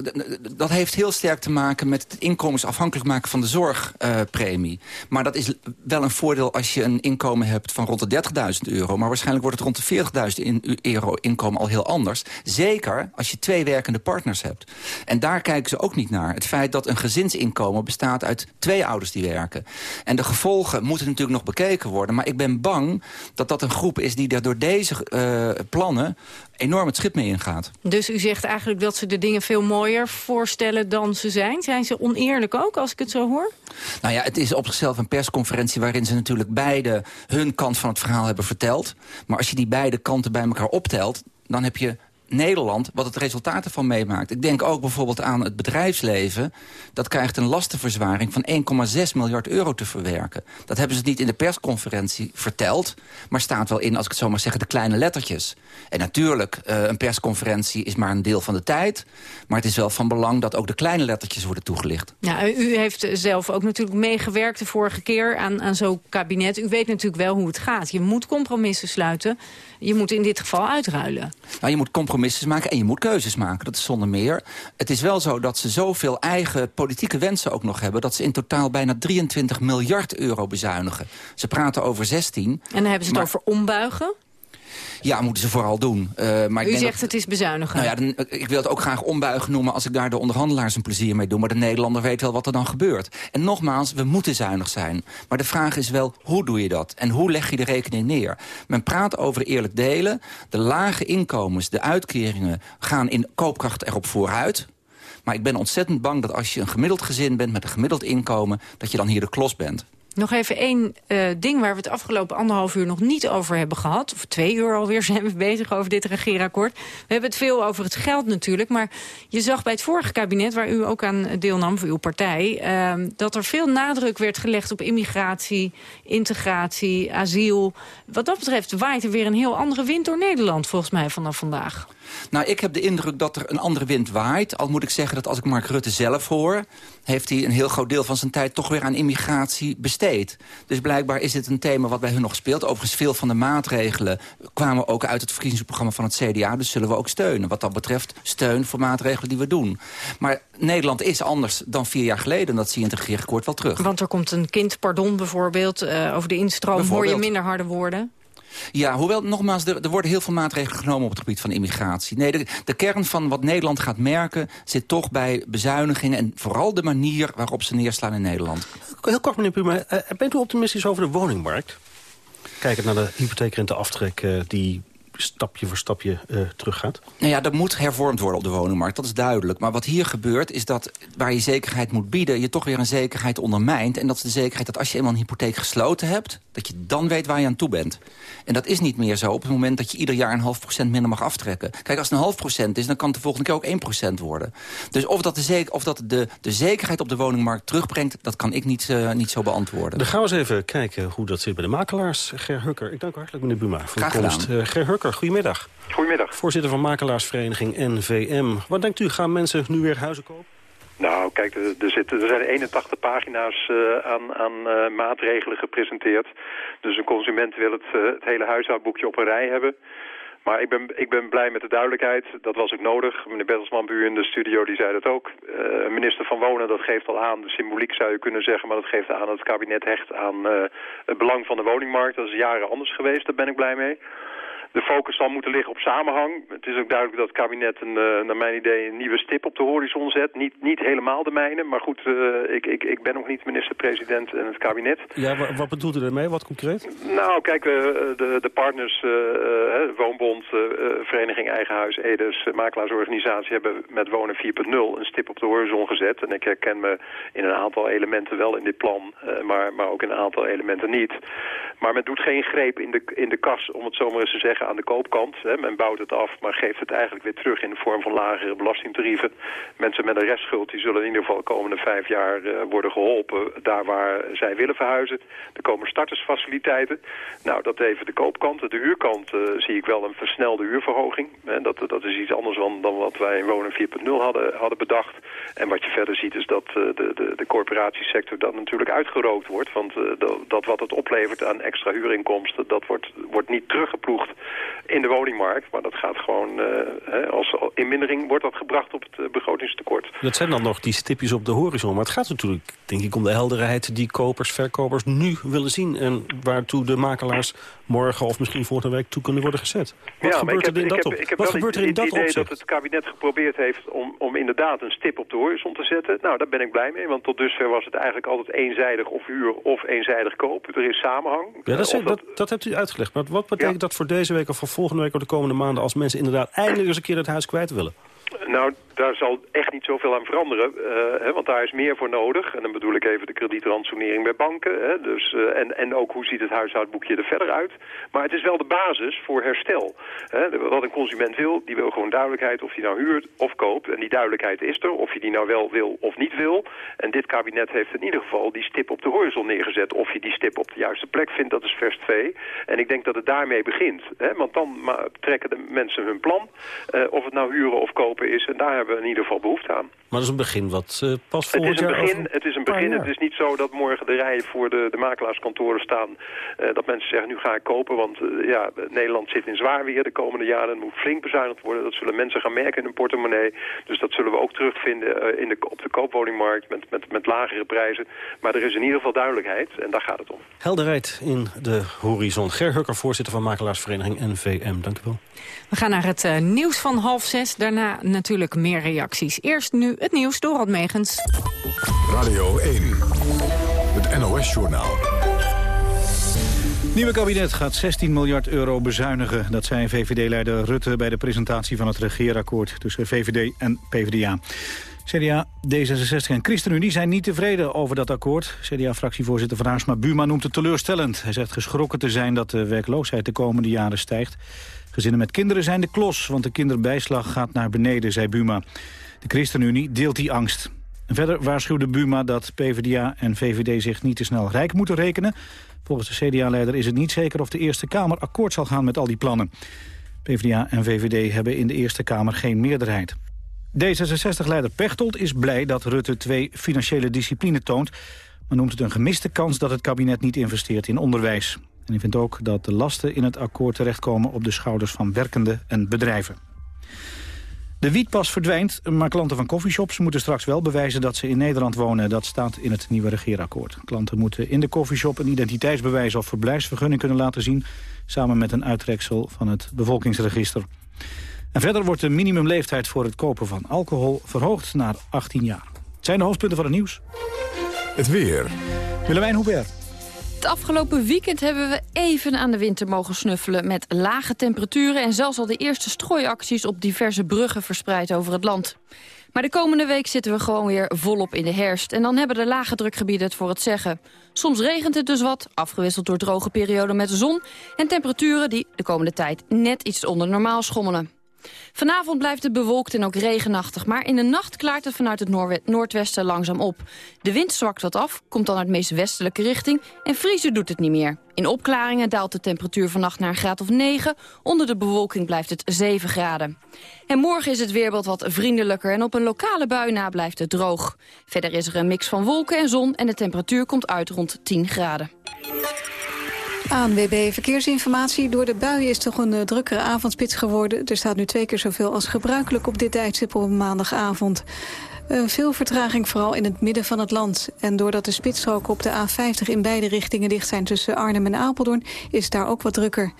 dat heeft heel sterk te maken met het inkomensafhankelijk maken van de zorgpremie. Maar dat is wel een voordeel als je een inkomen hebt van rond de 30.000 euro. Maar waarschijnlijk wordt het rond de 40.000 in, euro inkomen al heel anders. Zeker als je twee werkende partners hebt. En daar kijken ze ook niet naar. Het feit dat een gezinsinkomen bestaat uit twee ouders die werken. En de gevolgen moeten natuurlijk nog bekeken worden. Maar ik ben bang dat dat een groep is die er door deze uh, plannen enorm het schip mee ingaat. Dus u zegt eigenlijk dat ze de dingen veel mooier voorstellen dan ze zijn. Zijn ze oneerlijk ook, als ik het zo hoor? Nou ja, het is op zichzelf een persconferentie... waarin ze natuurlijk beide hun kant van het verhaal hebben verteld. Maar als je die beide kanten bij elkaar optelt... dan heb je Nederland wat het resultaat ervan meemaakt. Ik denk ook bijvoorbeeld aan het bedrijfsleven. Dat krijgt een lastenverzwaring van 1,6 miljard euro te verwerken. Dat hebben ze niet in de persconferentie verteld... maar staat wel in, als ik het zo maar zeggen, de kleine lettertjes. En natuurlijk, uh, een persconferentie is maar een deel van de tijd... maar het is wel van belang dat ook de kleine lettertjes worden toegelicht. Ja, u heeft zelf ook natuurlijk meegewerkt de vorige keer aan, aan zo'n kabinet. U weet natuurlijk wel hoe het gaat. Je moet compromissen sluiten. Je moet in dit geval uitruilen. Nou, je moet compromissen maken en je moet keuzes maken. Dat is zonder meer. Het is wel zo dat ze zoveel eigen politieke wensen ook nog hebben... dat ze in totaal bijna 23 miljard euro bezuinigen. Ze praten over 16. En dan hebben ze het over ombuigen? Ja, moeten ze vooral doen. Uh, maar U ik zegt dat, het is bezuinigen. Nou ja, dan, ik wil het ook graag ombuigen noemen... als ik daar de onderhandelaars een plezier mee doe. Maar de Nederlander weet wel wat er dan gebeurt. En nogmaals, we moeten zuinig zijn. Maar de vraag is wel, hoe doe je dat? En hoe leg je de rekening neer? Men praat over eerlijk delen. De lage inkomens, de uitkeringen gaan in koopkracht erop vooruit. Maar ik ben ontzettend bang dat als je een gemiddeld gezin bent... met een gemiddeld inkomen, dat je dan hier de klos bent. Nog even één uh, ding waar we het afgelopen anderhalf uur nog niet over hebben gehad. Of twee uur alweer [laughs] zijn we bezig over dit regeerakkoord. We hebben het veel over het geld natuurlijk. Maar je zag bij het vorige kabinet, waar u ook aan deelnam voor uw partij... Uh, dat er veel nadruk werd gelegd op immigratie, integratie, asiel. Wat dat betreft waait er weer een heel andere wind door Nederland volgens mij vanaf vandaag. Nou, ik heb de indruk dat er een andere wind waait. Al moet ik zeggen dat als ik Mark Rutte zelf hoor... heeft hij een heel groot deel van zijn tijd toch weer aan immigratie besteed. Dus blijkbaar is dit een thema wat bij hun nog speelt. Overigens, veel van de maatregelen kwamen ook uit het verkiezingsprogramma van het CDA. Dus zullen we ook steunen. Wat dat betreft steun voor maatregelen die we doen. Maar Nederland is anders dan vier jaar geleden. En dat zie je in het regeerakkoord wel terug. Want er komt een kindpardon bijvoorbeeld. Uh, over de instroom hoor je minder harde woorden. Ja, hoewel, nogmaals, er, er, worden heel veel maatregelen genomen op het gebied van immigratie. Nee, de, de, kern van wat Nederland gaat merken zit toch bij bezuinigingen... en vooral de manier waarop ze neerslaan in Nederland. Heel kort, meneer Puma, uh, bent u optimistisch over de woningmarkt? Kijkend naar de hypotheekrenteaftrek uh, die stapje voor stapje uh, teruggaat? Nou ja, dat moet hervormd worden op de woningmarkt, dat is duidelijk. Maar wat hier gebeurt is dat waar je zekerheid moet bieden... je toch weer een zekerheid ondermijnt. En dat is de zekerheid dat als je eenmaal een hypotheek gesloten hebt... dat je dan weet waar je aan toe bent. En dat is niet meer zo op het moment dat je ieder jaar een half procent minder mag aftrekken. Kijk, als het een half procent is, dan kan het de volgende keer ook 1 procent worden. Dus of dat, de, zeker, of dat de, de zekerheid op de woningmarkt terugbrengt... dat kan ik niet, uh, niet zo beantwoorden. Dan gaan we eens even kijken hoe dat zit bij de makelaars. Ger Hukker, ik dank u hartelijk meneer Buma voor de komst. Uh, Ger Hukker, goedemiddag. Goedemiddag. Voorzitter van makelaarsvereniging NVM. Wat denkt u, gaan mensen nu weer huizen kopen? Nou, kijk, er, zitten, er zijn 81 pagina's uh, aan, aan uh, maatregelen gepresenteerd. Dus een consument wil het, uh, het hele huishoudboekje op een rij hebben. Maar ik ben, ik ben blij met de duidelijkheid. Dat was ook nodig. Meneer u in de studio, die zei dat ook. Minister van Wonen, dat geeft al aan. De symboliek zou je kunnen zeggen, maar dat geeft aan dat het kabinet hecht aan het belang van de woningmarkt. Dat is jaren anders geweest, daar ben ik blij mee de focus zal moeten liggen op samenhang. Het is ook duidelijk dat het kabinet een, uh, naar mijn idee een nieuwe stip op de horizon zet. Niet, niet helemaal de mijne, maar goed, uh, ik, ik, ik ben nog niet minister-president en het kabinet. Ja, wat bedoelt u ermee? Wat concreet? Nou, kijk, uh, de, de partners, Woonbond, Vereniging Eigen Huis, Edes, Makelaarsorganisatie hebben met Wonen 4.0 een stip op de horizon gezet. En ik herken me in een aantal elementen wel in dit plan, maar, maar ook in een aantal elementen niet. Maar men doet geen greep in de, in de kas, om het zo maar eens te zeggen aan de koopkant. Hè. Men bouwt het af, maar geeft het eigenlijk weer terug in de vorm van lagere belastingtarieven. Mensen met een restschuld die zullen in ieder geval de komende vijf jaar uh, worden geholpen daar waar zij willen verhuizen. Er komen startersfaciliteiten. Nou, dat even de koopkant. De huurkant uh, zie ik wel een versnelde huurverhoging. En dat, dat is iets anders dan, dan wat wij in Wonen 4.0 hadden, hadden bedacht. En wat je verder ziet is dat de, de, de corporatiesector dan natuurlijk uitgerookt wordt. Want dat, dat wat het oplevert aan extra huurinkomsten, dat wordt, wordt niet teruggeploegd in de woningmarkt. Maar dat gaat gewoon, uh, als inmindering wordt dat gebracht op het uh, begrotingstekort. Dat zijn dan nog die stipjes op de horizon. Maar het gaat natuurlijk, denk ik, om de helderheid die kopers, verkopers nu willen zien. En waartoe de makelaars morgen of misschien volgende week toe kunnen worden gezet. Wat ja, gebeurt er in dat op? Ik heb Wat gebeurt er in dat idee dat het kabinet geprobeerd heeft om, om inderdaad een stip op de horizon te zetten. Nou, daar ben ik blij mee, want tot dusver was het eigenlijk altijd eenzijdig of huur of eenzijdig koop. Er is samenhang. Ja, dat, dat, dat, hebt u uitgelegd. Maar wat betekent dat voor deze week of voor volgende week of de komende maanden... als mensen inderdaad eindelijk eens een keer het huis kwijt willen? Nou, daar zal echt niet zoveel aan veranderen, uh, hè, want daar is meer voor nodig. En dan bedoel ik even de kredietransonering bij banken. Hè, dus, uh, en, en ook hoe ziet het huishoudboekje er verder uit. Maar het is wel de basis voor herstel. Hè. Wat een consument wil, die wil gewoon duidelijkheid of hij nou huurt of koopt. En die duidelijkheid is er, of je die nou wel wil of niet wil. En dit kabinet heeft in ieder geval die stip op de horizon neergezet. Of je die stip op de juiste plek vindt, dat is vers 2. En ik denk dat het daarmee begint. Hè, want dan trekken de mensen hun plan, uh, of het nou huren of kopen is. En daar hebben we in ieder geval behoefte aan. Maar dat is een begin wat uh, pas volgend het is een jaar begin, Het is een begin. Het is niet zo dat morgen de rijen voor de, de makelaarskantoren staan. Uh, dat mensen zeggen, nu ga ik kopen. Want uh, ja, Nederland zit in zwaar weer de komende jaren. Het moet flink bezuinigd worden. Dat zullen mensen gaan merken in hun portemonnee. Dus dat zullen we ook terugvinden in de, op de koopwoningmarkt met, met, met lagere prijzen. Maar er is in ieder geval duidelijkheid. En daar gaat het om. Helderheid in de horizon. Ger Hukker, voorzitter van Makelaarsvereniging NVM. Dank u wel. We gaan naar het uh, nieuws van half zes. Daarna natuurlijk meer reacties. Eerst nu het nieuws, door Megens. Radio 1, het NOS-journaal. Nieuwe kabinet gaat 16 miljard euro bezuinigen. Dat zei VVD-leider Rutte bij de presentatie van het regeerakkoord tussen VVD en PvdA. CDA, D66 en ChristenUnie zijn niet tevreden over dat akkoord. CDA-fractievoorzitter Van Haarsma Buma noemt het teleurstellend. Hij zegt geschrokken te zijn dat de werkloosheid de komende jaren stijgt. Gezinnen met kinderen zijn de klos, want de kinderbijslag gaat naar beneden, zei Buma. De ChristenUnie deelt die angst. verder waarschuwde Buma dat PvdA en VVD zich niet te snel rijk moeten rekenen. Volgens de CDA-leider is het niet zeker of de Eerste Kamer akkoord zal gaan met al die plannen. PvdA en VVD hebben in de Eerste Kamer geen meerderheid. D66-leider Pechtold is blij dat Rutte twee financiële discipline toont... maar noemt het een gemiste kans dat het kabinet niet investeert in onderwijs. En hij vindt ook dat de lasten in het akkoord terechtkomen op de schouders van werkenden en bedrijven. De wietpas verdwijnt, maar klanten van coffeeshops moeten straks wel bewijzen dat ze in Nederland wonen. Dat staat in het nieuwe regeerakkoord. Klanten moeten in de coffeeshop een identiteitsbewijs of verblijfsvergunning kunnen laten zien, samen met een uittreksel van het bevolkingsregister. En verder wordt de minimumleeftijd voor het kopen van alcohol verhoogd naar 18 jaar. Het zijn de hoofdpunten van het nieuws. Het weer. Willemijn Hubert. Het afgelopen weekend hebben we even aan de winter mogen snuffelen... met lage temperaturen en zelfs al de eerste strooiacties... op diverse bruggen verspreid over het land. Maar de komende week zitten we gewoon weer volop in de herfst. En dan hebben de lage drukgebieden het voor het zeggen. Soms regent het dus wat, afgewisseld door droge perioden met de zon... en temperaturen die de komende tijd net iets onder normaal schommelen. Vanavond blijft het bewolkt en ook regenachtig. Maar in de nacht klaart het vanuit het noordwesten langzaam op. De wind zwakt wat af, komt dan uit de meest westelijke richting... en vriezen doet het niet meer. In opklaringen daalt de temperatuur vannacht naar een graad of 9. Onder de bewolking blijft het 7 graden. En morgen is het weerbeeld wat vriendelijker... en op een lokale bui na blijft het droog. Verder is er een mix van wolken en zon... en de temperatuur komt uit rond 10 graden. ANWB Verkeersinformatie. Door de buien is toch een uh, drukkere avondspits geworden. Er staat nu twee keer zoveel als gebruikelijk op dit tijdstip op maandagavond. Uh, veel vertraging vooral in het midden van het land. En doordat de spitsstroken op de A50 in beide richtingen dicht zijn... tussen Arnhem en Apeldoorn, is daar ook wat drukker.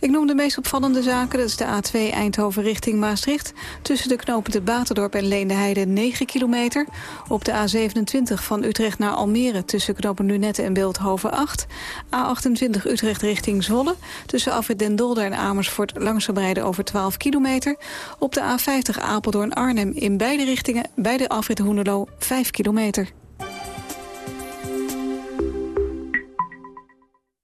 Ik noem de meest opvallende zaken. Dat is de A2 Eindhoven richting Maastricht. Tussen de knopen de Baterdorp en Leendeheide 9 kilometer. Op de A27 van Utrecht naar Almere... tussen knopen Lunette en Beeldhoven 8. A28 Utrecht richting Zwolle. Tussen Afrit Den Dolder en Amersfoort langzaam rijden over 12 kilometer. Op de A50 Apeldoorn-Arnhem in beide richtingen... beide afrit Hoenderloo 5 kilometer.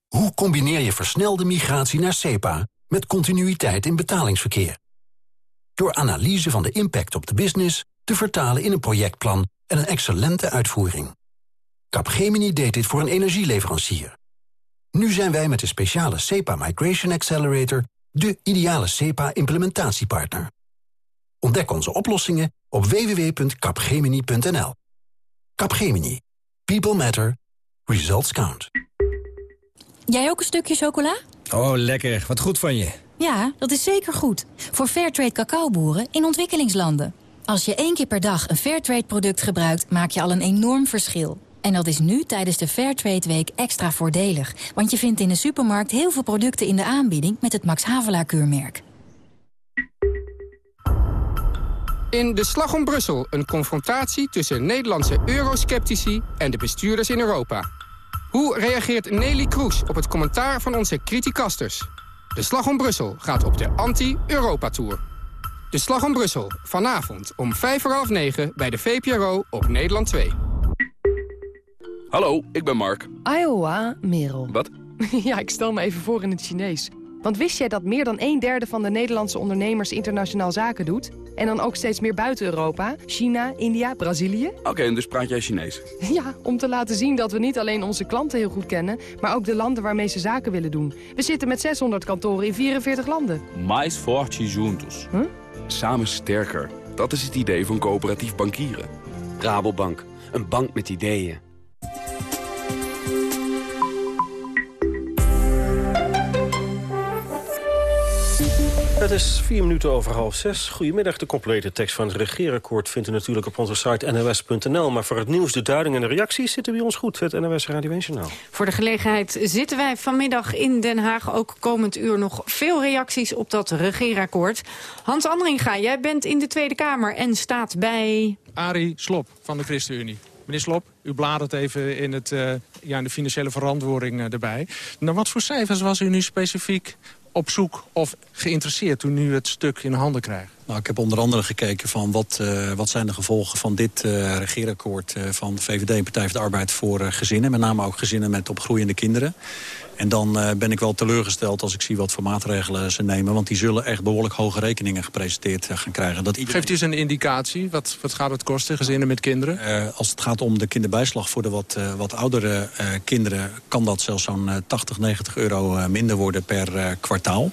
Hoe combineer je versnelde migratie naar SEPA met continuïteit in betalingsverkeer? Door analyse van de impact op de business te vertalen in een projectplan en een excellente uitvoering. Capgemini deed dit voor een energieleverancier. Nu zijn wij met de speciale SEPA Migration Accelerator de ideale SEPA-implementatiepartner. Ontdek onze oplossingen op www.capgemini.nl. Capgemini. People matter. Results count. Jij ook een stukje chocola? Oh, lekker. Wat goed van je. Ja, dat is zeker goed. Voor Fairtrade cacaoboeren in ontwikkelingslanden. Als je één keer per dag een Fairtrade-product gebruikt... maak je al een enorm verschil. En dat is nu tijdens de Fairtrade Week extra voordelig. Want je vindt in de supermarkt heel veel producten in de aanbieding... met het Max Havelaar-keurmerk. In De Slag om Brussel een confrontatie tussen Nederlandse eurosceptici en de bestuurders in Europa. Hoe reageert Nelly Kroes op het commentaar van onze criticasters? De Slag om Brussel gaat op de anti-Europa-tour. De Slag om Brussel. Vanavond om vijf voor half negen bij de VPRO op Nederland 2. Hallo, ik ben Mark. Iowa, Merel. Wat? [laughs] ja, ik stel me even voor in het Chinees. Want wist jij dat meer dan een derde van de Nederlandse ondernemers internationaal zaken doet? En dan ook steeds meer buiten Europa? China, India, Brazilië? Oké, en dus praat jij Chinees? [laughs] Ja, om te laten zien dat we niet alleen onze klanten heel goed kennen... maar ook de landen waarmee ze zaken willen doen. We zitten met 600 kantoren in 44 landen. Mais forte juntos. Huh? Samen sterker. Dat is het idee van coöperatief bankieren. Rabobank, een bank met ideeën. Het is vier minuten over half zes. Goedemiddag. De complete tekst van het regeerakkoord vindt u natuurlijk op onze site nws.nl. Maar voor het nieuws, de duiding en de reacties zitten bij ons goed. Het NOS Radio 1 Journaal. Voor de gelegenheid zitten wij vanmiddag in Den Haag. Ook komend uur nog veel reacties op dat regeerakkoord. Hans Andringa, jij bent in de Tweede Kamer en staat bij... Arie Slop van de ChristenUnie. Meneer Slop, u bladert even in, het, uh, ja, in de financiële verantwoording uh, erbij. Nou, wat voor cijfers was u nu specifiek op zoek of geïnteresseerd toen u het stuk in handen krijgt? Nou, ik heb onder andere gekeken van wat, uh, wat zijn de gevolgen van dit uh, regeerakkoord uh, van VVD en Partij voor de Arbeid voor gezinnen. Met name ook gezinnen met opgroeiende kinderen. En dan uh, ben ik wel teleurgesteld als ik zie wat voor maatregelen ze nemen. Want die zullen echt behoorlijk hoge rekeningen gepresenteerd uh, gaan krijgen. Dat iedereen... Geeft u eens een indicatie? Wat, wat gaat het kosten, gezinnen met kinderen? Uh, als het gaat om de kinderbijslag voor de wat, wat oudere kinderen... kan dat zelfs zo'n 80, 90 euro minder worden per kwartaal.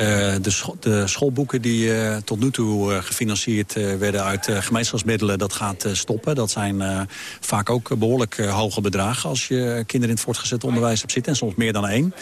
Uh, de, de, schoolboeken die uh, tot nu toe uh, gefinancierd werden uit gemeenschapsmiddelen, dat gaat stoppen. Dat zijn vaak ook behoorlijk hoge bedragen als je kinderen in het voortgezet onderwijs hebt zitten. En soms meer dan één.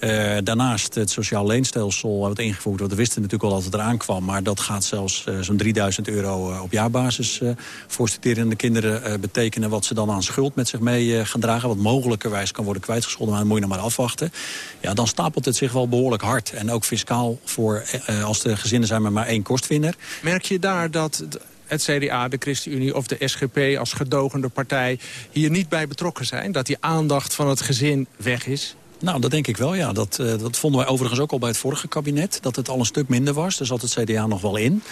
Uh, daarnaast het sociaal leenstelsel wat ingevoerd. Want we wisten natuurlijk al dat het eraan kwam. Maar dat gaat zelfs uh, zo'n 3000 euro uh, op jaarbasis voor studerende kinderen betekenen. Wat ze dan aan schuld met zich mee gaan dragen. Wat mogelijkerwijs kan worden kwijtgescholden. Maar dan moet je nog maar afwachten. Ja, dan stapelt het zich wel behoorlijk hard. En ook fiscaal voor als de gezinnen zijn met maar één kostwinner. Merk je daar dat het CDA, de ChristenUnie of de SGP als gedogende partij hier niet bij betrokken zijn? Dat die aandacht van het gezin weg is? Nou, dat denk ik wel, ja. Dat, uh, dat vonden wij overigens ook al bij het vorige kabinet. Dat het al een stuk minder was. Daar zat het CDA nog wel in.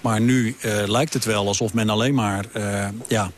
Maar nu uh, lijkt het wel alsof men alleen maar uh, ja,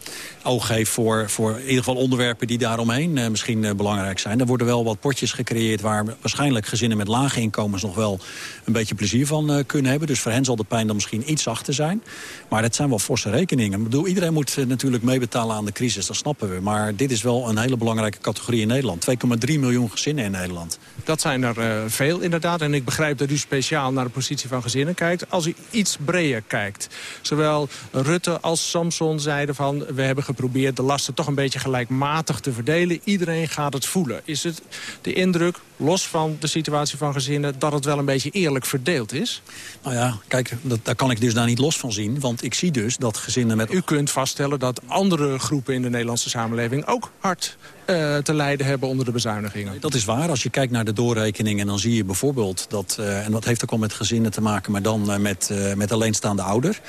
oog heeft voor, voor in ieder geval onderwerpen die daaromheen uh, misschien uh, belangrijk zijn. Er worden wel wat potjes gecreëerd waar waarschijnlijk gezinnen met lage inkomens nog wel een beetje plezier van uh, kunnen hebben. Dus voor hen zal de pijn dan misschien iets zachter zijn. Maar dat zijn wel forse rekeningen. Ik bedoel, iedereen moet natuurlijk meebetalen aan de crisis, dat snappen we. Maar dit is wel een hele belangrijke categorie in Nederland. 2,3 miljoen gezinnen in Nederland. Dat zijn er veel inderdaad. En ik begrijp dat u speciaal naar de positie van gezinnen kijkt. Als u iets breder kijkt. Zowel Rutte als Samson zeiden van we hebben geprobeerd de lasten toch een beetje gelijkmatig te verdelen. Iedereen gaat het voelen. Is het de indruk, los van de situatie van gezinnen... dat het wel een beetje eerlijk verdeeld is? Nou ja, kijk, dat, daar kan ik dus daar niet los van zien. Want ik zie dus dat gezinnen met... U kunt vaststellen dat andere groepen in de Nederlandse samenleving... ook hard uh, te lijden hebben onder de bezuinigingen. Dat is waar. Als je kijkt naar de doorrekeningen... dan zie je bijvoorbeeld dat... Uh, en dat heeft ook al met gezinnen te maken... maar dan uh, met, met alleenstaande ouder...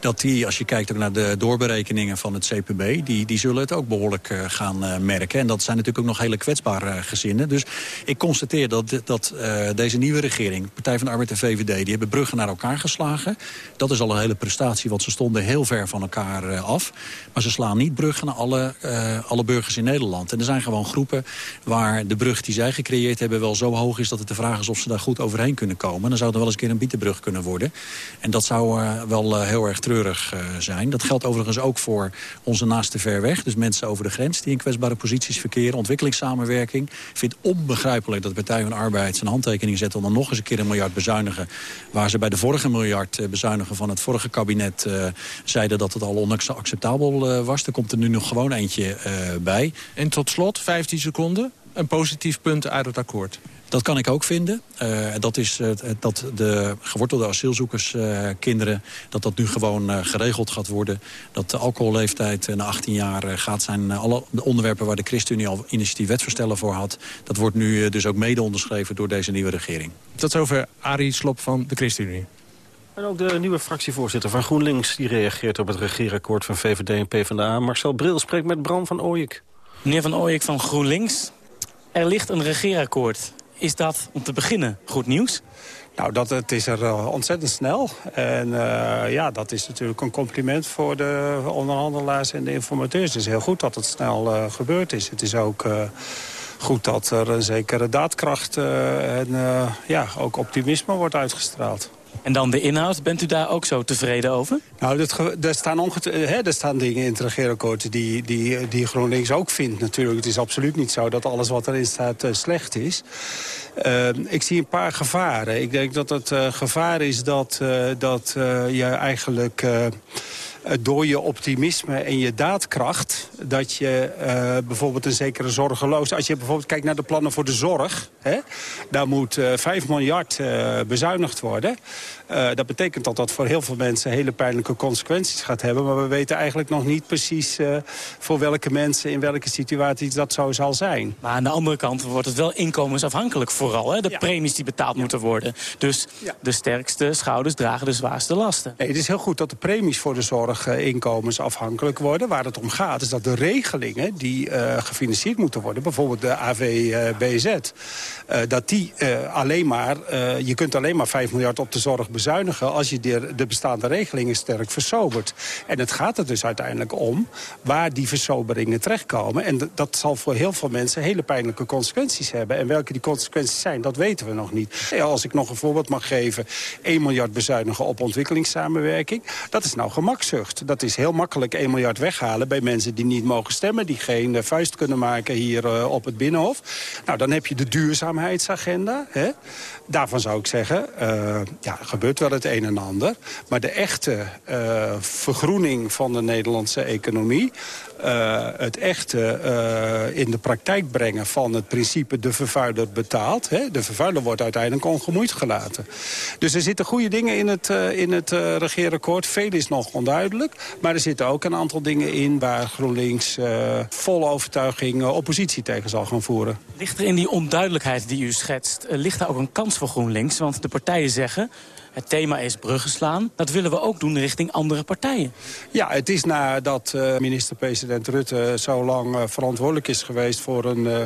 dat die, als je kijkt ook naar de doorberekeningen van het CPB... die, die zullen het ook behoorlijk gaan merken. En dat zijn natuurlijk ook nog hele kwetsbare gezinnen. Dus ik constateer dat, dat deze nieuwe regering... Partij van de Arbeid en VVD... die hebben bruggen naar elkaar geslagen. Dat is al een hele prestatie, want ze stonden heel ver van elkaar af. Maar ze slaan niet bruggen naar alle, alle burgers in Nederland... Er zijn gewoon groepen waar de brug die zij gecreëerd hebben... wel zo hoog is dat het de vraag is of ze daar goed overheen kunnen komen. Dan zou er wel eens een keer een bietenbrug kunnen worden. En dat zou uh, wel uh, heel erg treurig uh, zijn. Dat geldt overigens ook voor onze naaste ver weg. Dus mensen over de grens die in kwetsbare posities verkeren. Ontwikkelingssamenwerking. Ik vind het onbegrijpelijk dat de Partij van Arbeid zijn handtekening zet... om dan nog eens een keer een miljard bezuinigen. Waar ze bij de vorige miljard bezuinigen van het vorige kabinet... zeiden dat het al onacceptabel was. Er komt er nu nog gewoon eentje bij. En tot slot, 15 seconden, een positief punt uit het akkoord. Dat kan ik ook vinden. Uh, dat is uh, dat de gewortelde asielzoekerskinderen... Uh, dat dat nu gewoon uh, geregeld gaat worden. Dat de alcoholleeftijd na 18 jaar gaat zijn. alle de onderwerpen waar de ChristenUnie al initiatief wetsvoorstellen voor had... dat wordt nu dus ook mede onderschreven door deze nieuwe regering. Tot over Arie Slop van de ChristenUnie. En ook de nieuwe fractievoorzitter van GroenLinks... die reageert op het regeerakkoord van VVD en PvdA. Marcel Bril spreekt met Bram van Ooyek. Meneer Van Ooyek van GroenLinks, er ligt een regeerakkoord. Is dat om te beginnen goed nieuws? Nou, dat, het is er uh, ontzettend snel. En uh, ja, dat is natuurlijk een compliment voor de onderhandelaars en de informateurs. Het is heel goed dat het snel uh, gebeurd is. Het is ook goed dat er een zekere daadkracht en ja, ook optimisme wordt uitgestraald. En dan de inhoud, bent u daar ook zo tevreden over? Nou, dat, er, staan hè, er staan dingen in het regeerakkoord die, die, die GroenLinks ook vindt natuurlijk. Het is absoluut niet zo dat alles wat erin staat uh, slecht is. Uh, ik zie een paar gevaren. Ik denk dat het uh, gevaar is dat, dat je eigenlijk door je optimisme en je daadkracht... dat je uh, bijvoorbeeld een zekere zorgeloos... als je bijvoorbeeld kijkt naar de plannen voor de zorg... Hè, daar moet uh, 5 miljard uh, bezuinigd worden. Dat betekent dat dat voor heel veel mensen hele pijnlijke consequenties gaat hebben. Maar we weten eigenlijk nog niet precies voor welke mensen... in welke situaties dat zo zal zijn. Maar aan de andere kant wordt het wel inkomensafhankelijk vooral. Hè? De ja. premies die betaald ja. moeten worden. Dus ja. de sterkste schouders dragen de zwaarste lasten. Nee, het is heel goed dat de premies voor de zorg inkomensafhankelijk worden. Waar het om gaat is dat de regelingen die gefinancierd moeten worden... bijvoorbeeld de AVBZ, dat die alleen maar... je kunt alleen maar 5 miljard op de zorg bezuinigen... als je de, de bestaande regelingen sterk versobert. En het gaat er dus uiteindelijk om waar die versoberingen terechtkomen. En dat zal voor heel veel mensen hele pijnlijke consequenties hebben. En welke die consequenties zijn, dat weten we nog niet. Als ik nog een voorbeeld mag geven... 1 miljard bezuinigen op ontwikkelingssamenwerking... dat is nou gemakzucht. Dat is heel makkelijk 1 miljard weghalen bij mensen die niet mogen stemmen... die geen uh, vuist kunnen maken hier uh, op het Binnenhof. Nou, dan heb je de duurzaamheidsagenda. Hè? Daarvan zou ik zeggen, uh, ja, gebeurt wel het een en ander. Maar de echte vergroening van de Nederlandse economie... Uh, het echte uh, in de praktijk brengen van het principe de vervuiler betaalt. Hè? De vervuiler wordt uiteindelijk ongemoeid gelaten. Dus er zitten goede dingen in het, uh, in het regeerakkoord. Veel is nog onduidelijk. Maar er zitten ook een aantal dingen in waar GroenLinks vol overtuiging oppositie tegen zal gaan voeren. Ligt er in die onduidelijkheid die u schetst, ligt daar ook een kans voor GroenLinks? Want de partijen zeggen, het thema is bruggen slaan. Dat willen we ook doen richting andere partijen. Ja, het is nadat uh, minister-president Rutte zo lang uh, verantwoordelijk is geweest... voor een uh,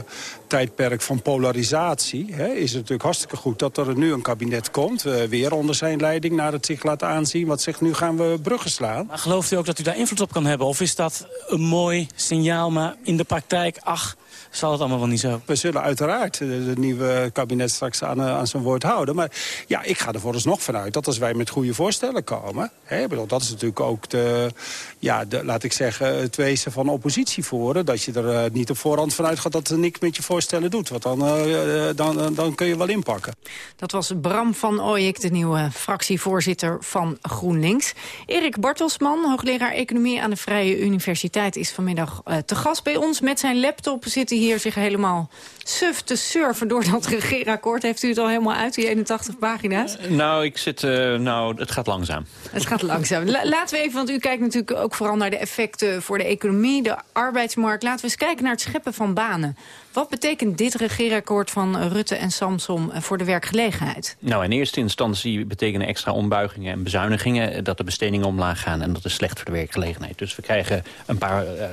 tijdperk van polarisatie... Hè, is het natuurlijk hartstikke goed dat er nu een kabinet komt... weer onder zijn leiding naar het zich laat aanzien... wat zegt nu gaan we bruggen slaan. Maar gelooft u ook dat u daar invloed op kan hebben? Of is dat een mooi signaal, maar in de praktijk... ach, zal het allemaal wel niet zo. We zullen uiteraard het nieuwe kabinet straks aan, aan zijn woord houden. Maar ja, ik ga er vooralsnog vanuit dat als wij met goede voorstellen komen... Hè, bedoel, dat is natuurlijk ook de, ja, de, laat ik zeggen, het wezen van oppositie voeren. Dat je er uh, niet op voorhand vanuit gaat dat er niks met je voorstellen doet. Want dan, uh, dan, dan kun je wel inpakken. Dat was Bram van Ooyek, de nieuwe fractievoorzitter van GroenLinks. Erik Bartelsman, hoogleraar Economie aan de Vrije Universiteit... is vanmiddag uh, te gast bij ons. Met zijn laptop zit hij hier zich helemaal suf te surfen door dat regeerakkoord. Heeft u het al helemaal uit, die 81 pagina's? nou, ik zit, uh, nou, het gaat langzaam. Het gaat langzaam. La laten we even, want u kijkt natuurlijk ook vooral naar de effecten voor de economie, de arbeidsmarkt. Laten we eens kijken naar het scheppen van banen. Wat betekent dit regeerakkoord van Rutte en Samsom voor de werkgelegenheid? Nou, in eerste instantie betekenen extra ombuigingen en bezuinigingen... dat de bestedingen omlaag gaan en dat is slecht voor de werkgelegenheid. Dus we krijgen een paar uh,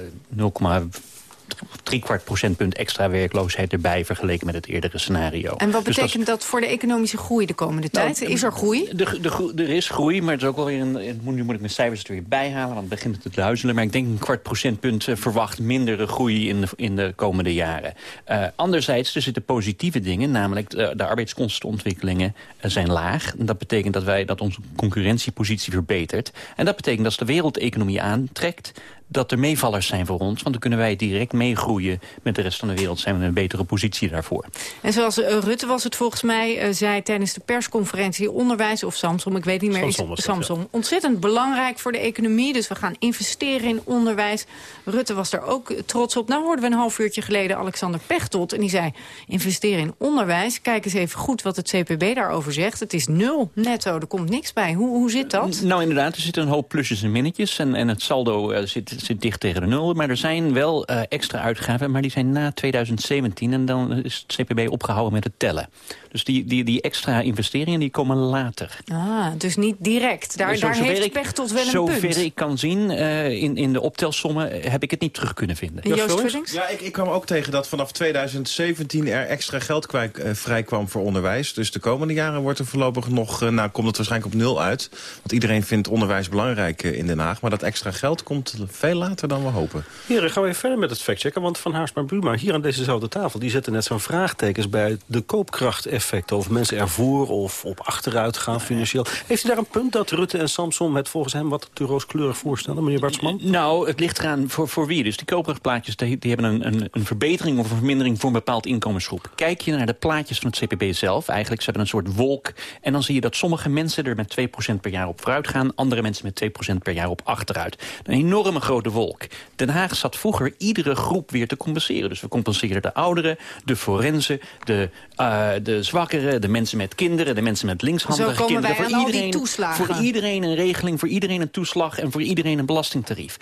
0, kwart procentpunt extra werkloosheid erbij... vergeleken met het eerdere scenario. En wat betekent dus dat, dat, voor de economische groei de komende nou, tijd? Is er groei? De, de, er is groei, maar het is ook wel weer een, nu moet ik mijn cijfers er weer bijhalen... want het begint het te duizelen. Maar ik denk een kwart procentpunt verwacht mindere groei in de, in de komende jaren. Uh, anderzijds, er zitten positieve dingen, namelijk de, de arbeidskostenontwikkelingen zijn laag. En dat betekent dat, wij, dat onze concurrentiepositie verbetert. En dat betekent dat als de wereldeconomie aantrekt dat er meevallers zijn voor ons. Want dan kunnen wij direct meegroeien met de rest van de wereld. Zijn we in een betere positie daarvoor. En zoals uh, Rutte was het volgens mij, uh, zei tijdens de persconferentie... onderwijs of Samsung, ik weet niet meer, Samsung, is Samsung. Ontzettend belangrijk voor de economie. Dus we gaan investeren in onderwijs. Rutte was daar ook trots op. Nou hoorden we een half uurtje geleden Alexander Pechtold. En die zei, investeren in onderwijs. Kijk eens even goed wat het CPB daarover zegt. Het is nul netto, er komt niks bij. Hoe, hoe zit dat? Nou inderdaad, er zitten een hoop plusjes en minnetjes. En, en het saldo uh, zit zit dicht tegen de nul. Maar er zijn wel extra uitgaven, maar die zijn na 2017. En dan is het CPB opgehouden met het tellen. Dus die, die, die extra investeringen die komen later. Ah, dus niet direct. Daar, daar heeft ik, Pechtold wel een punt. Zover ik kan zien, in, in de optelsommen heb ik het niet terug kunnen vinden. Joost Ja, ik, ik kwam ook tegen dat vanaf 2017 er extra geld kwijt, uh, vrij kwam voor onderwijs. Dus de komende jaren wordt er voorlopig nog, uh, nou komt het waarschijnlijk op nul uit. Want iedereen vindt onderwijs belangrijk uh, in Den Haag. Maar dat extra geld komt veel later dan we hopen. Hier gaan we even verder met het factchecken. Want Van Haarsma Buma, hier aan dezezelfde tafel... die zetten net zo'n vraagtekens bij de koopkrachteffecten. Of mensen ervoor of op achteruit gaan financieel. Heeft u daar een punt dat Rutte en Samson het volgens hem wat te rooskleurig voorstellen, meneer Bartsman? Nou, het ligt eraan voor, voor wie. Dus die koopkrachtplaatjes die, die hebben een, een, een verbetering of een vermindering voor een bepaald inkomensgroep. Kijk je naar de plaatjes van het CPB zelf, eigenlijk, ze hebben een soort wolk. En dan zie je dat sommige mensen er met 2% per jaar op vooruit gaan. Andere mensen met 2% per jaar op achteruit. Een enorme grote wolk. Den Haag zat vroeger iedere groep weer te compenseren. Dus we compenseren de ouderen, de forensen, de, uh, de zwakkeren... de mensen met kinderen, de mensen met linkshandige kinderen. voor iedereen, voor iedereen een regeling, voor iedereen een toeslag... en voor iedereen een belastingtarief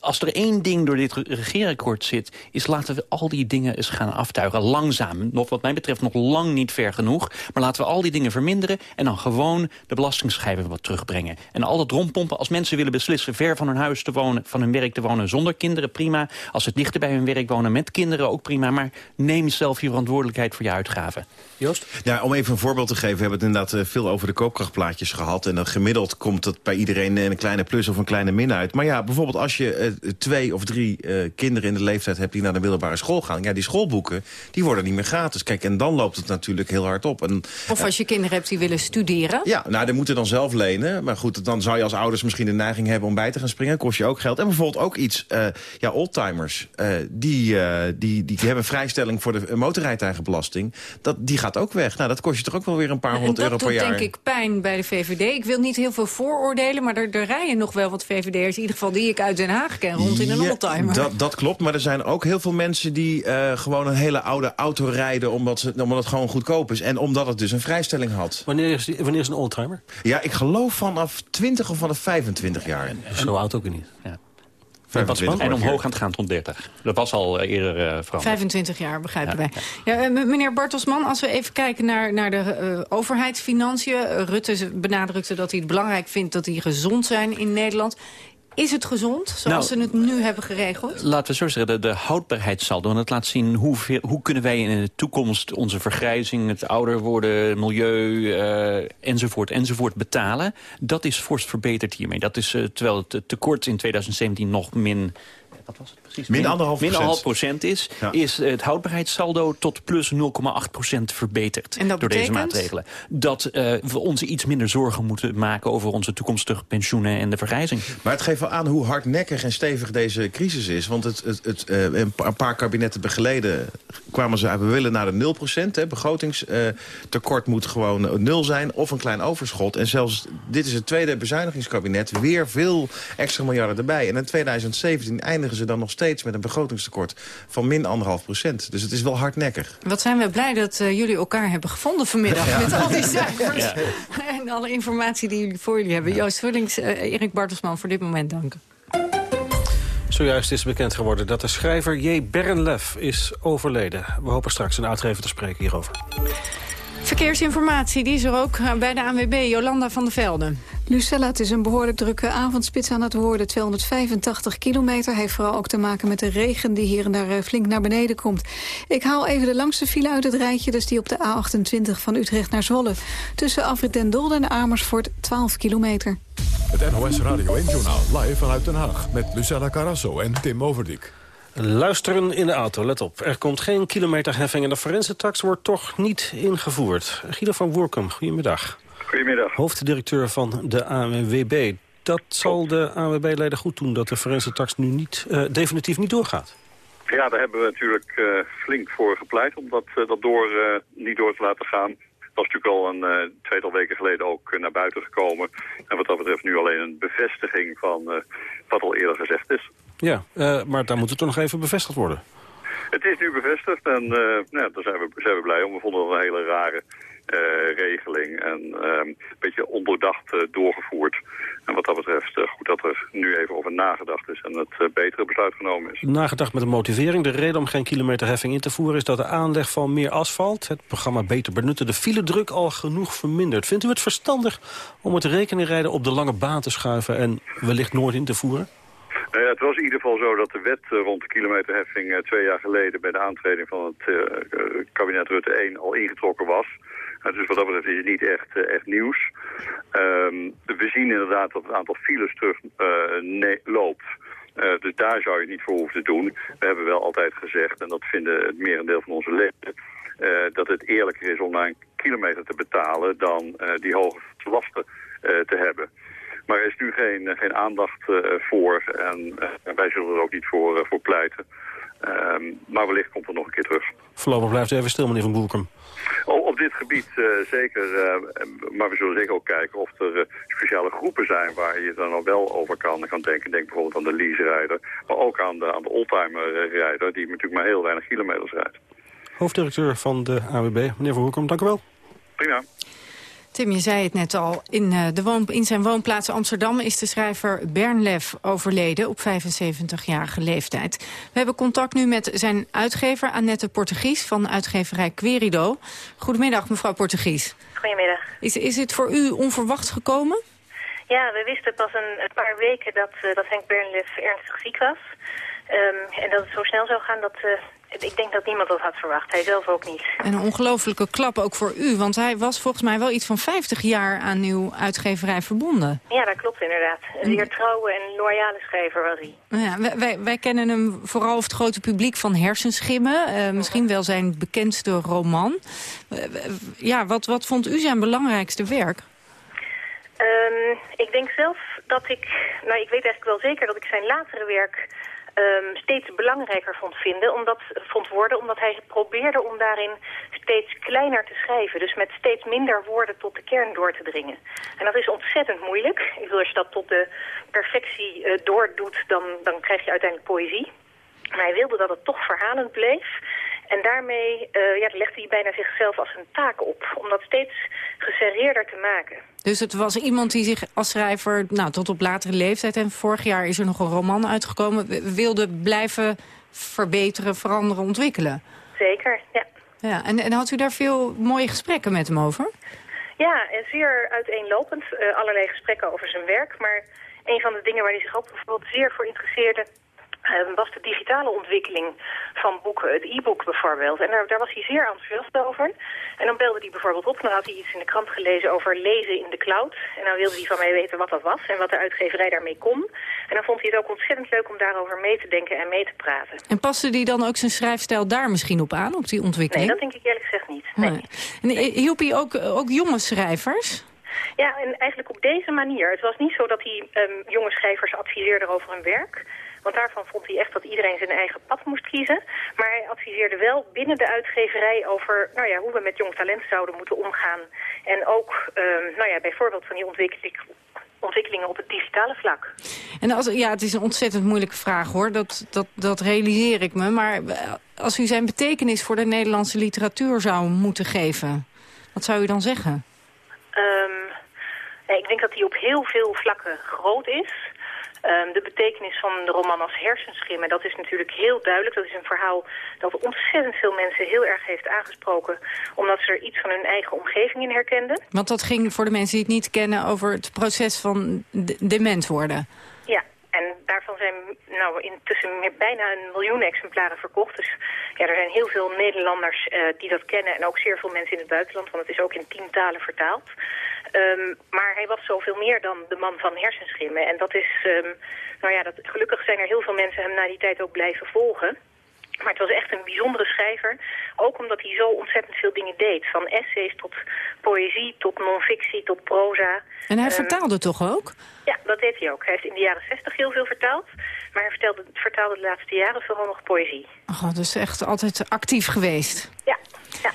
als er één ding door dit regeerakkoord zit... is laten we al die dingen eens gaan aftuigen. Langzaam. Nog wat mij betreft nog lang niet ver genoeg. Maar laten we al die dingen verminderen... en dan gewoon de belastingsschijven wat terugbrengen. En al dat rondpompen, als mensen willen beslissen... ver van hun huis te wonen, van hun werk te wonen zonder kinderen, prima. Als ze dichter bij hun werk wonen met kinderen, ook prima. Maar neem zelf je verantwoordelijkheid voor je uitgaven. Joost? Ja, om even een voorbeeld te geven. We hebben het inderdaad eh, veel over de koopkrachtplaatjes gehad. En dan gemiddeld komt het bij iedereen een kleine plus of een kleine min uit. Maar ja, bijvoorbeeld als je uh, twee of drie uh, kinderen in de leeftijd hebt... die naar de middelbare school gaan. Ja, die schoolboeken, die worden niet meer gratis. Kijk, en dan loopt het natuurlijk heel hard op. En, of als je kinderen hebt die willen studeren. Ja, nou, die moeten dan zelf lenen. Maar goed, dan zou je als ouders misschien de neiging hebben om bij te gaan springen. Kost je ook geld. En bijvoorbeeld ook iets, ja, oldtimers. die, die, die, hebben vrijstelling voor de motorrijtuigenbelasting. Dat, die gaat ook weg. Nou, dat kost je toch ook wel weer een paar honderd euro per jaar. dat doet denk ik pijn bij de VVD. Ik wil niet heel veel vooroordelen, maar er, er rijden nog wel wat VVD'ers... in ieder geval die ik uit Den Haag ken, rond in een ja, oldtimer. Dat, dat klopt, maar er zijn ook heel veel mensen die uh, gewoon een hele oude auto rijden... Omdat, ze, omdat het gewoon goedkoop is en omdat het dus een vrijstelling had. Wanneer is, wanneer is een oldtimer? Ja, ik geloof vanaf 20 of vanaf 25 jaar. Zo oud ook niet, ja. En omhoog aan het gaan tot 30. Dat was al eh, eerder uh, veranderd. 25 jaar, begrijpen wij. Ja, eh, meneer Bartelsman, als we even kijken naar, naar de uh, overheidsfinanciën. Rutte benadrukte dat hij het belangrijk vindt dat die gezond zijn in Nederland. Is het gezond, zoals nou, ze het nu hebben geregeld? Laten we zo zeggen, de, de houdbaarheidssaldo. En dat laat zien hoe, hoe kunnen wij in de toekomst onze vergrijzing... het ouder worden, milieu, uh, enzovoort, enzovoort betalen. Dat is fors verbeterd hiermee. Dat is, uh, terwijl het tekort in 2017 nog min wat was het precies? Min anderhalf procent. Min procent is, ja. is het houdbaarheidssaldo tot plus 0,8 procent verbeterd. door betekent? deze maatregelen. Dat uh, we ons iets minder zorgen moeten maken over onze toekomstige pensioenen en de vergrijzing. Maar het geeft wel aan hoe hardnekkig en stevig deze crisis is. Want het, het, het, uh, een paar kabinetten geleden kwamen ze, we willen naar de 0 procent. Begrotingstekort uh, moet gewoon nul zijn of een klein overschot. En zelfs, dit is het tweede bezuinigingskabinet, weer veel extra miljarden erbij. En in 2017 eindigen ze dan nog steeds met een begrotingstekort van min anderhalf procent. Dus het is wel hardnekkig. Wat zijn we blij dat uh, jullie elkaar hebben gevonden vanmiddag [laughs] ja. met al die cijfers. Ja. [laughs] en alle informatie die jullie voor jullie hebben. Ja. Joost Vullings, uh, Erik Bartelsman, voor dit moment danken. Zojuist is bekend geworden dat de schrijver J. Bernlef is overleden. We hopen straks een uitgever te spreken hierover. Verkeersinformatie, die is er ook eh, bij de ANWB, Jolanda van der Velde. Lucella, het is een behoorlijk drukke avondspits aan het worden. 285 kilometer heeft vooral ook te maken met de regen... die hier en daar eh, flink naar beneden komt. Ik haal even de langste file uit het rijtje. dus die op de A28 van Utrecht naar Zwolle. Tussen Afrit den Dolde en Amersfoort 12 kilometer. Het NOS Radio 1-journaal live vanuit Den Haag... met Lucella Carrasso en Tim Overdik. Luisteren in de auto, let op. Er komt geen kilometerheffing en de forense tax wordt toch niet ingevoerd. Guido van Woerkum, goedemiddag. Goedemiddag. Hoofddirecteur van de ANWB. Dat zal de ANWB-leden goed doen dat de forense tax nu niet, uh, definitief niet doorgaat. Ja, daar hebben we natuurlijk uh, flink voor gepleit om dat, uh, dat door, niet door te laten gaan. Dat was natuurlijk al een tweetal weken geleden ook naar buiten gekomen. En wat dat betreft nu alleen een bevestiging van wat al eerder gezegd is. Ja, uh, maar daar moet het toch nog even bevestigd worden? Het is nu bevestigd en uh, nou, daar zijn we, zijn we blij om. We vonden het een hele rare regeling en ehm, een beetje ondoordacht doorgevoerd. En wat dat betreft goed dat er nu even over nagedacht is en het betere besluit genomen is. Nagedacht met een motivering. De reden om geen kilometerheffing in te voeren is dat de aanleg van meer asfalt, het programma Beter Benutten, de filedruk al genoeg vermindert. Vindt u het verstandig om het rekeningrijden op de lange baan te schuiven en wellicht nooit in te voeren? Ja, het was in ieder geval zo dat de wet eh, rond de kilometerheffing eh, twee jaar geleden bij de aantreding van het kabinet Rutte 1 al ingetrokken was. dus wat dat betreft is het niet echt, echt nieuws. Um, we zien inderdaad dat het aantal files terug loopt. dus daar zou je het niet voor hoeven te doen. We hebben wel altijd gezegd, en dat vinden het merendeel van onze leden... dat het eerlijker is om naar een kilometer te betalen dan die hoge lasten te hebben. Maar er is nu geen, eh, geen aandacht eh, voor en eh, wij zullen er ook niet voor, voor pleiten. Ehm, maar wellicht komt er nog een keer terug. Voorlopig blijft u even stil, meneer Van Boekum. Oh, op dit gebied zeker, maar we zullen zeker ook kijken of er speciale groepen zijn waar je dan al wel over kan, kan denken. Denk bijvoorbeeld aan de lease-rijder, maar ook aan de, aan de oldtimer-rijder die natuurlijk maar heel weinig kilometers rijdt. Hoofddirecteur van de AWB, meneer Van Boekum, dank u wel. Prima. Tim, je zei het net al. In, uh, de woon, in zijn woonplaats Amsterdam is de schrijver Bernlef overleden op 75-jarige leeftijd. We hebben contact nu met zijn uitgever Annette Portugies van uitgeverij Querido. Goedemiddag, mevrouw Portugies. Goedemiddag. Is, is het voor u onverwacht gekomen? Ja, we wisten pas een, een paar weken dat, uh, dat Henk Bernlef ernstig ziek was. Um, en dat het zo snel zou gaan, dat, uh, ik denk dat niemand dat had verwacht. Hij zelf ook niet. En een ongelofelijke klap ook voor u. Want hij was volgens mij wel iets van 50 jaar aan uw uitgeverij verbonden. Ja, dat klopt inderdaad. Een zeer trouwe en loyale schrijver was hij. Ja, wij, wij, kennen hem vooral over het grote publiek van Hersenschimmen. Uh, misschien wel zijn bekendste roman. Uh, ja, wat, wat vond u zijn belangrijkste werk? Um, ik denk zelf dat ik... Nou, ik weet eigenlijk wel zeker dat ik zijn latere werk um, steeds belangrijker vond vinden, omdat, vond worden, omdat hij probeerde om daarin steeds kleiner te schrijven. Dus met steeds minder woorden tot de kern door te dringen. En dat is ontzettend moeilijk. Ik bedoel, als je dat tot de perfectie uh, doordoet, dan, dan krijg je uiteindelijk poëzie. Maar hij wilde dat het toch verhalend bleef. En daarmee uh, ja, legde hij bijna zichzelf als een taak op. Om dat steeds geserreerder te maken. Dus het was iemand die zich als schrijver nou, tot op latere leeftijd... en vorig jaar is er nog een roman uitgekomen... wilde blijven verbeteren, veranderen, ontwikkelen. Zeker, ja. ja en, en had u daar veel mooie gesprekken met hem over? Ja, en zeer uiteenlopend. Uh, allerlei gesprekken over zijn werk. Maar een van de dingen waar hij zich ook bijvoorbeeld zeer voor interesseerde was de digitale ontwikkeling van boeken, het e-book bijvoorbeeld. En daar, daar, was hij zeer enthousiast over. En dan belde hij bijvoorbeeld op, dan had hij iets in de krant gelezen over lezen in de cloud. En dan wilde hij van mij weten wat dat was en wat de uitgeverij daarmee kon. En dan vond hij het ook ontzettend leuk om daarover mee te denken en mee te praten. En paste hij dan ook zijn schrijfstijl daar misschien op aan, op die ontwikkeling? Nee, dat denk ik eerlijk gezegd niet. Nee. nee. En hielp hij ook, ook jonge schrijvers? Ja, en eigenlijk op deze manier. Het was niet zo dat hij um, jonge schrijvers adviseerde over hun werk. Want daarvan vond hij echt dat iedereen zijn eigen pad moest kiezen. Maar hij adviseerde wel binnen de uitgeverij over nou ja, hoe we met jong talent zouden moeten omgaan. En ook um, nou ja, bijvoorbeeld van die ontwikkeling, ontwikkelingen op het digitale vlak. En als, ja, het is een ontzettend moeilijke vraag hoor, dat, dat, dat realiseer ik me. Maar als u zijn betekenis voor de Nederlandse literatuur zou moeten geven, wat zou u dan zeggen? Um, ik denk dat hij op heel veel vlakken groot is. Um, de betekenis van de roman als hersenschimmen, dat is natuurlijk heel duidelijk. Dat is een verhaal dat ontzettend veel mensen heel erg heeft aangesproken... omdat ze er iets van hun eigen omgeving in herkenden. Want dat ging voor de mensen die het niet kennen over het proces van dement worden. Ja, en daarvan zijn nou, intussen bijna een miljoen exemplaren verkocht. Dus ja, er zijn heel veel Nederlanders uh, die dat kennen en ook zeer veel mensen in het buitenland, want het is ook in tien talen vertaald. Um, maar hij was zoveel meer dan de man van hersenschimmen. En dat is, um, nou ja, dat, gelukkig zijn er heel veel mensen hem na die tijd ook blijven volgen. Maar het was echt een bijzondere schrijver. Ook omdat hij zo ontzettend veel dingen deed. Van essays tot poëzie, tot non-fictie, tot proza. En hij um, vertaalde toch ook? Ja, dat deed hij ook. Hij heeft in de jaren 60 heel veel vertaald. Maar hij vertelde, vertaalde de laatste jaren vooral nog poëzie. Oh, dus echt altijd actief geweest. Ja, ja.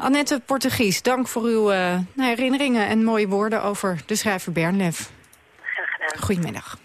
Annette Portugies, dank voor uw uh, herinneringen en mooie woorden over de schrijver Bernlef. Graag gedaan. Goedemiddag.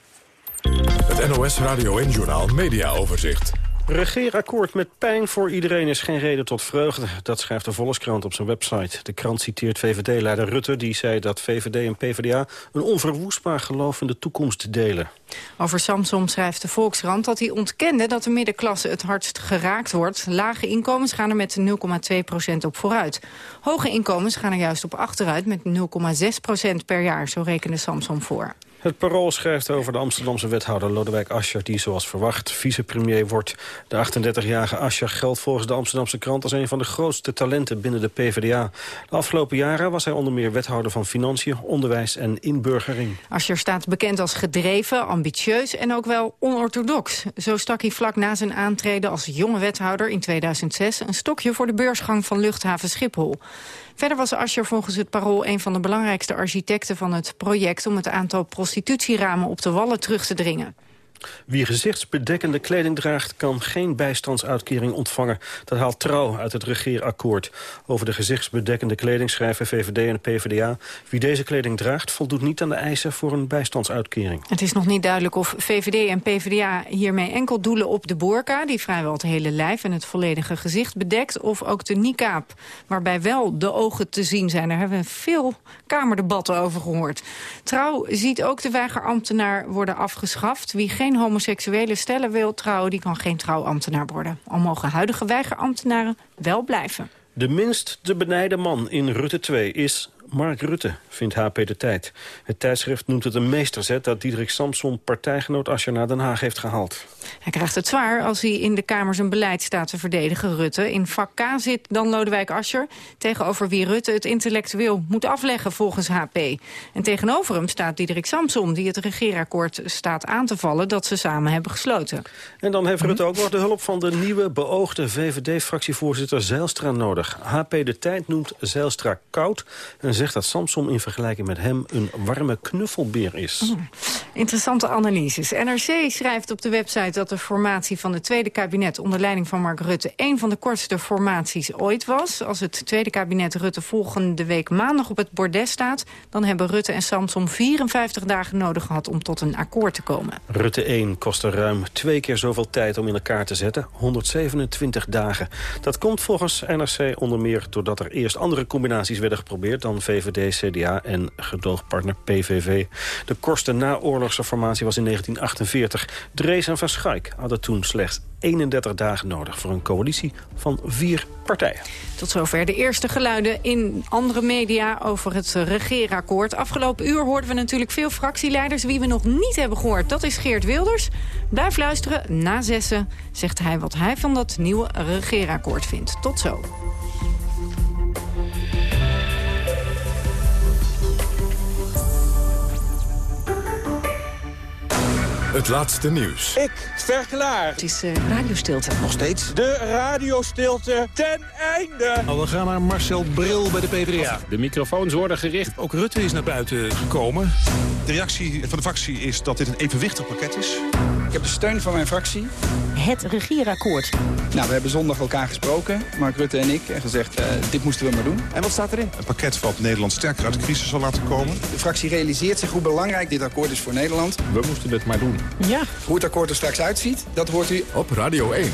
Het NOS Radio en Journaal Media Overzicht. Regeerakkoord met pijn voor iedereen is geen reden tot vreugde. Dat schrijft de Volkskrant op zijn website. De krant citeert VVD-leider Rutte, die zei dat VVD en PvdA... een onverwoestbaar geloof in de toekomst delen. Over Samsom schrijft de Volkskrant dat hij ontkende... dat de middenklasse het hardst geraakt wordt. Lage inkomens gaan er met 0,2% op vooruit. Hoge inkomens gaan er juist op achteruit met 0,6% per jaar. Zo rekende Samsom voor. Het Parool schrijft over de Amsterdamse wethouder Lodewijk Asscher... die zoals verwacht vicepremier wordt. De 38-jarige Asscher geldt volgens de Amsterdamse krant... als een van de grootste talenten binnen de PvdA. De afgelopen jaren was hij onder meer wethouder van Financiën... onderwijs en inburgering. Asscher staat bekend als gedreven, ambitieus en ook wel onorthodox. Zo stak hij vlak na zijn aantreden als jonge wethouder in 2006... een stokje voor de beursgang van luchthaven Schiphol. Verder was Ascher volgens het Parool een van de belangrijkste architecten van het project... om het aantal prostitutieramen op de wallen terug te dringen. Wie gezichtsbedekkende kleding draagt kan geen bijstandsuitkering ontvangen. Dat haalt trouw uit het regeerakkoord. Over de gezichtsbedekkende kleding schrijven VVD en PvdA. Wie deze kleding draagt voldoet niet aan de eisen voor een bijstandsuitkering. Het is nog niet duidelijk of VVD en PvdA hiermee enkel doelen op de boerka... die vrijwel het hele lijf en het volledige gezicht bedekt... of ook de niqab, waarbij wel de ogen te zien zijn. Daar hebben we veel kamerdebatten over gehoord. Trouw ziet ook de weigerambtenaar worden afgeschaft. Wie geen homoseksuele stellen wil trouwen... die kan geen trouwambtenaar worden. Al mogen huidige weigerambtenaren wel blijven. De minst te benijden man in Rutte 2 is Mark Rutte, vindt HP de Tijd. Het tijdschrift noemt het een meesterzet dat Diederik Samson partijgenoot Asscher naar Den Haag heeft gehaald. Hij krijgt het zwaar als hij in de Kamer zijn beleid staat te verdedigen, Rutte. In vak K zit dan Lodewijk Asscher, tegenover wie Rutte het intellectueel moet afleggen volgens HP. En tegenover hem staat Diederik Samson, die het regeerakkoord staat aan te vallen dat ze samen hebben gesloten. En dan heeft Rutte ook nog de hulp van de nieuwe beoogde VVD-fractievoorzitter Zijlstra nodig. HP de Tijd noemt Zijlstra koud en zegt dat Samson in vergelijking met hem een warme knuffelbeer is. Mm. Interessante analyses. NRC schrijft op de website dat de formatie van het tweede kabinet onder leiding van Mark Rutte een van de kortste formaties ooit was. Als het tweede kabinet Rutte volgende week maandag op het bordes staat, dan hebben Rutte en Samson 54 dagen nodig gehad om tot een akkoord te komen. Rutte 1 kostte ruim twee keer zoveel tijd om in elkaar te zetten, 127 dagen. Dat komt volgens NRC onder meer doordat er eerst andere combinaties werden geprobeerd dan VVD, CDA en gedoogpartner PVV. De kortste naoorlogse formatie was in 1948. Drees en Van Schaik hadden toen slechts 31 dagen nodig voor een coalitie van vier partijen. Tot zover de eerste geluiden in andere media over het regeerakkoord. Afgelopen uur hoorden we natuurlijk veel fractieleiders. Wie we nog niet hebben gehoord, dat is Geert Wilders. Blijf luisteren, na zessen zegt hij wat hij van dat nieuwe regeerakkoord vindt. Tot zo. Het laatste nieuws. Ik verklaar. Het is uh, radiostilte. Nog steeds. De radiostilte ten einde. Nou, we gaan naar Marcel Bril bij de PvdA. De microfoons worden gericht. Ook Rutte is naar buiten gekomen. De reactie van de fractie is dat dit een evenwichtig pakket is. Ik heb de steun van mijn fractie. Het regeerakkoord. Nou, we hebben zondag elkaar gesproken, Mark Rutte en ik, en gezegd, uh, dit moesten we maar doen. En wat staat erin? Een pakket wat Nederland sterker uit de crisis zal laten komen. De fractie realiseert zich hoe belangrijk dit akkoord is voor Nederland. We moesten het maar doen. Ja. Hoe het akkoord er straks uitziet, dat hoort u op Radio 1.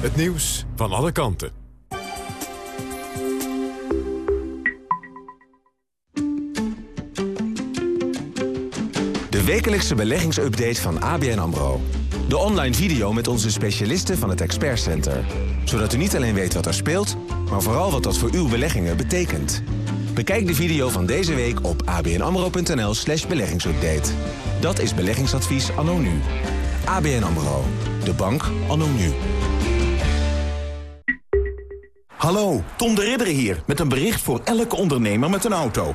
Het nieuws van alle kanten. Wekelijkse beleggingsupdate van ABN AMRO. De online video met onze specialisten van het Expert Center. Zodat u niet alleen weet wat er speelt, maar vooral wat dat voor uw beleggingen betekent. Bekijk de video van deze week op abnamro.nl slash beleggingsupdate. Dat is beleggingsadvies anno nu. ABN AMRO. De bank anno nu. Hallo, Tom de Ridder hier met een bericht voor elke ondernemer met een auto.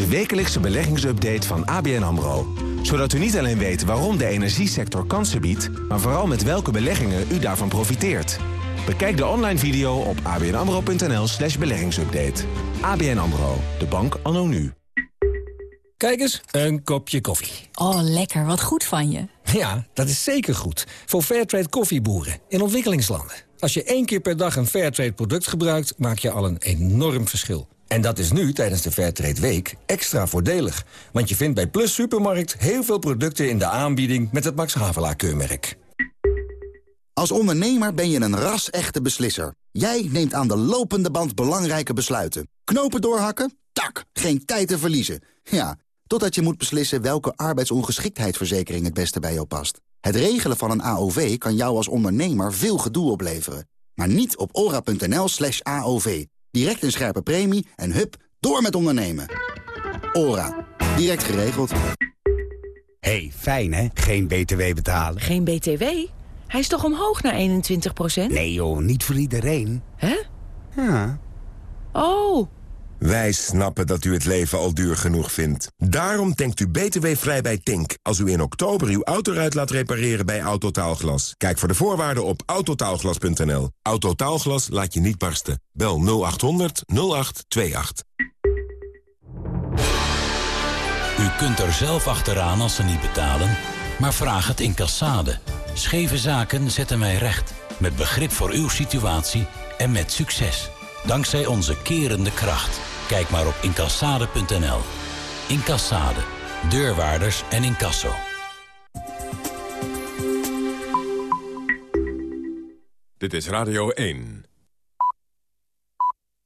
De wekelijkse beleggingsupdate van ABN AMRO. Zodat u niet alleen weet waarom de energiesector kansen biedt... maar vooral met welke beleggingen u daarvan profiteert. Bekijk de online video op abnamro.nl slash beleggingsupdate. ABN AMRO, de bank anno nu. Kijk eens, een kopje koffie. Oh, lekker. Wat goed van je. Ja, dat is zeker goed. Voor Fairtrade koffieboeren in ontwikkelingslanden. Als je één keer per dag een Fairtrade product gebruikt... maak je al een enorm verschil. En dat is nu, tijdens de Fairtrade Week, extra voordelig. Want je vindt bij Plus Supermarkt heel veel producten in de aanbieding... met het Max Havelaar keurmerk. Als ondernemer ben je een ras-echte beslisser. Jij neemt aan de lopende band belangrijke besluiten. Knopen doorhakken? Tak, geen tijd te verliezen. Ja, totdat je moet beslissen welke arbeidsongeschiktheidsverzekering het beste bij jou past. Het regelen van een AOV kan jou als ondernemer veel gedoe opleveren. Maar niet op ora.nl slash AOV. Direct een scherpe premie en hup, door met ondernemen. Ora. Direct geregeld. hey, fijn hè? Geen BTW betalen. Geen BTW? Hij is toch omhoog naar 21% Nee joh, niet voor iedereen. Hè? Ja. Oh. Wij snappen dat u het leven al duur genoeg vindt. Daarom denkt u btw-vrij bij Tink. Als u in oktober uw autoruit laat repareren bij Autotaalglas. Kijk voor de voorwaarden op autotaalglas.nl. Autotaalglas laat je niet barsten. Bel 0800 0828. U kunt er zelf achteraan als ze niet betalen, maar vraag het in Cassade. Scheve zaken zetten wij recht. Met begrip voor uw situatie en met succes. Dankzij onze kerende kracht. Kijk maar op incassade.nl. Incassade. Deurwaarders en incasso. Dit is Radio 1.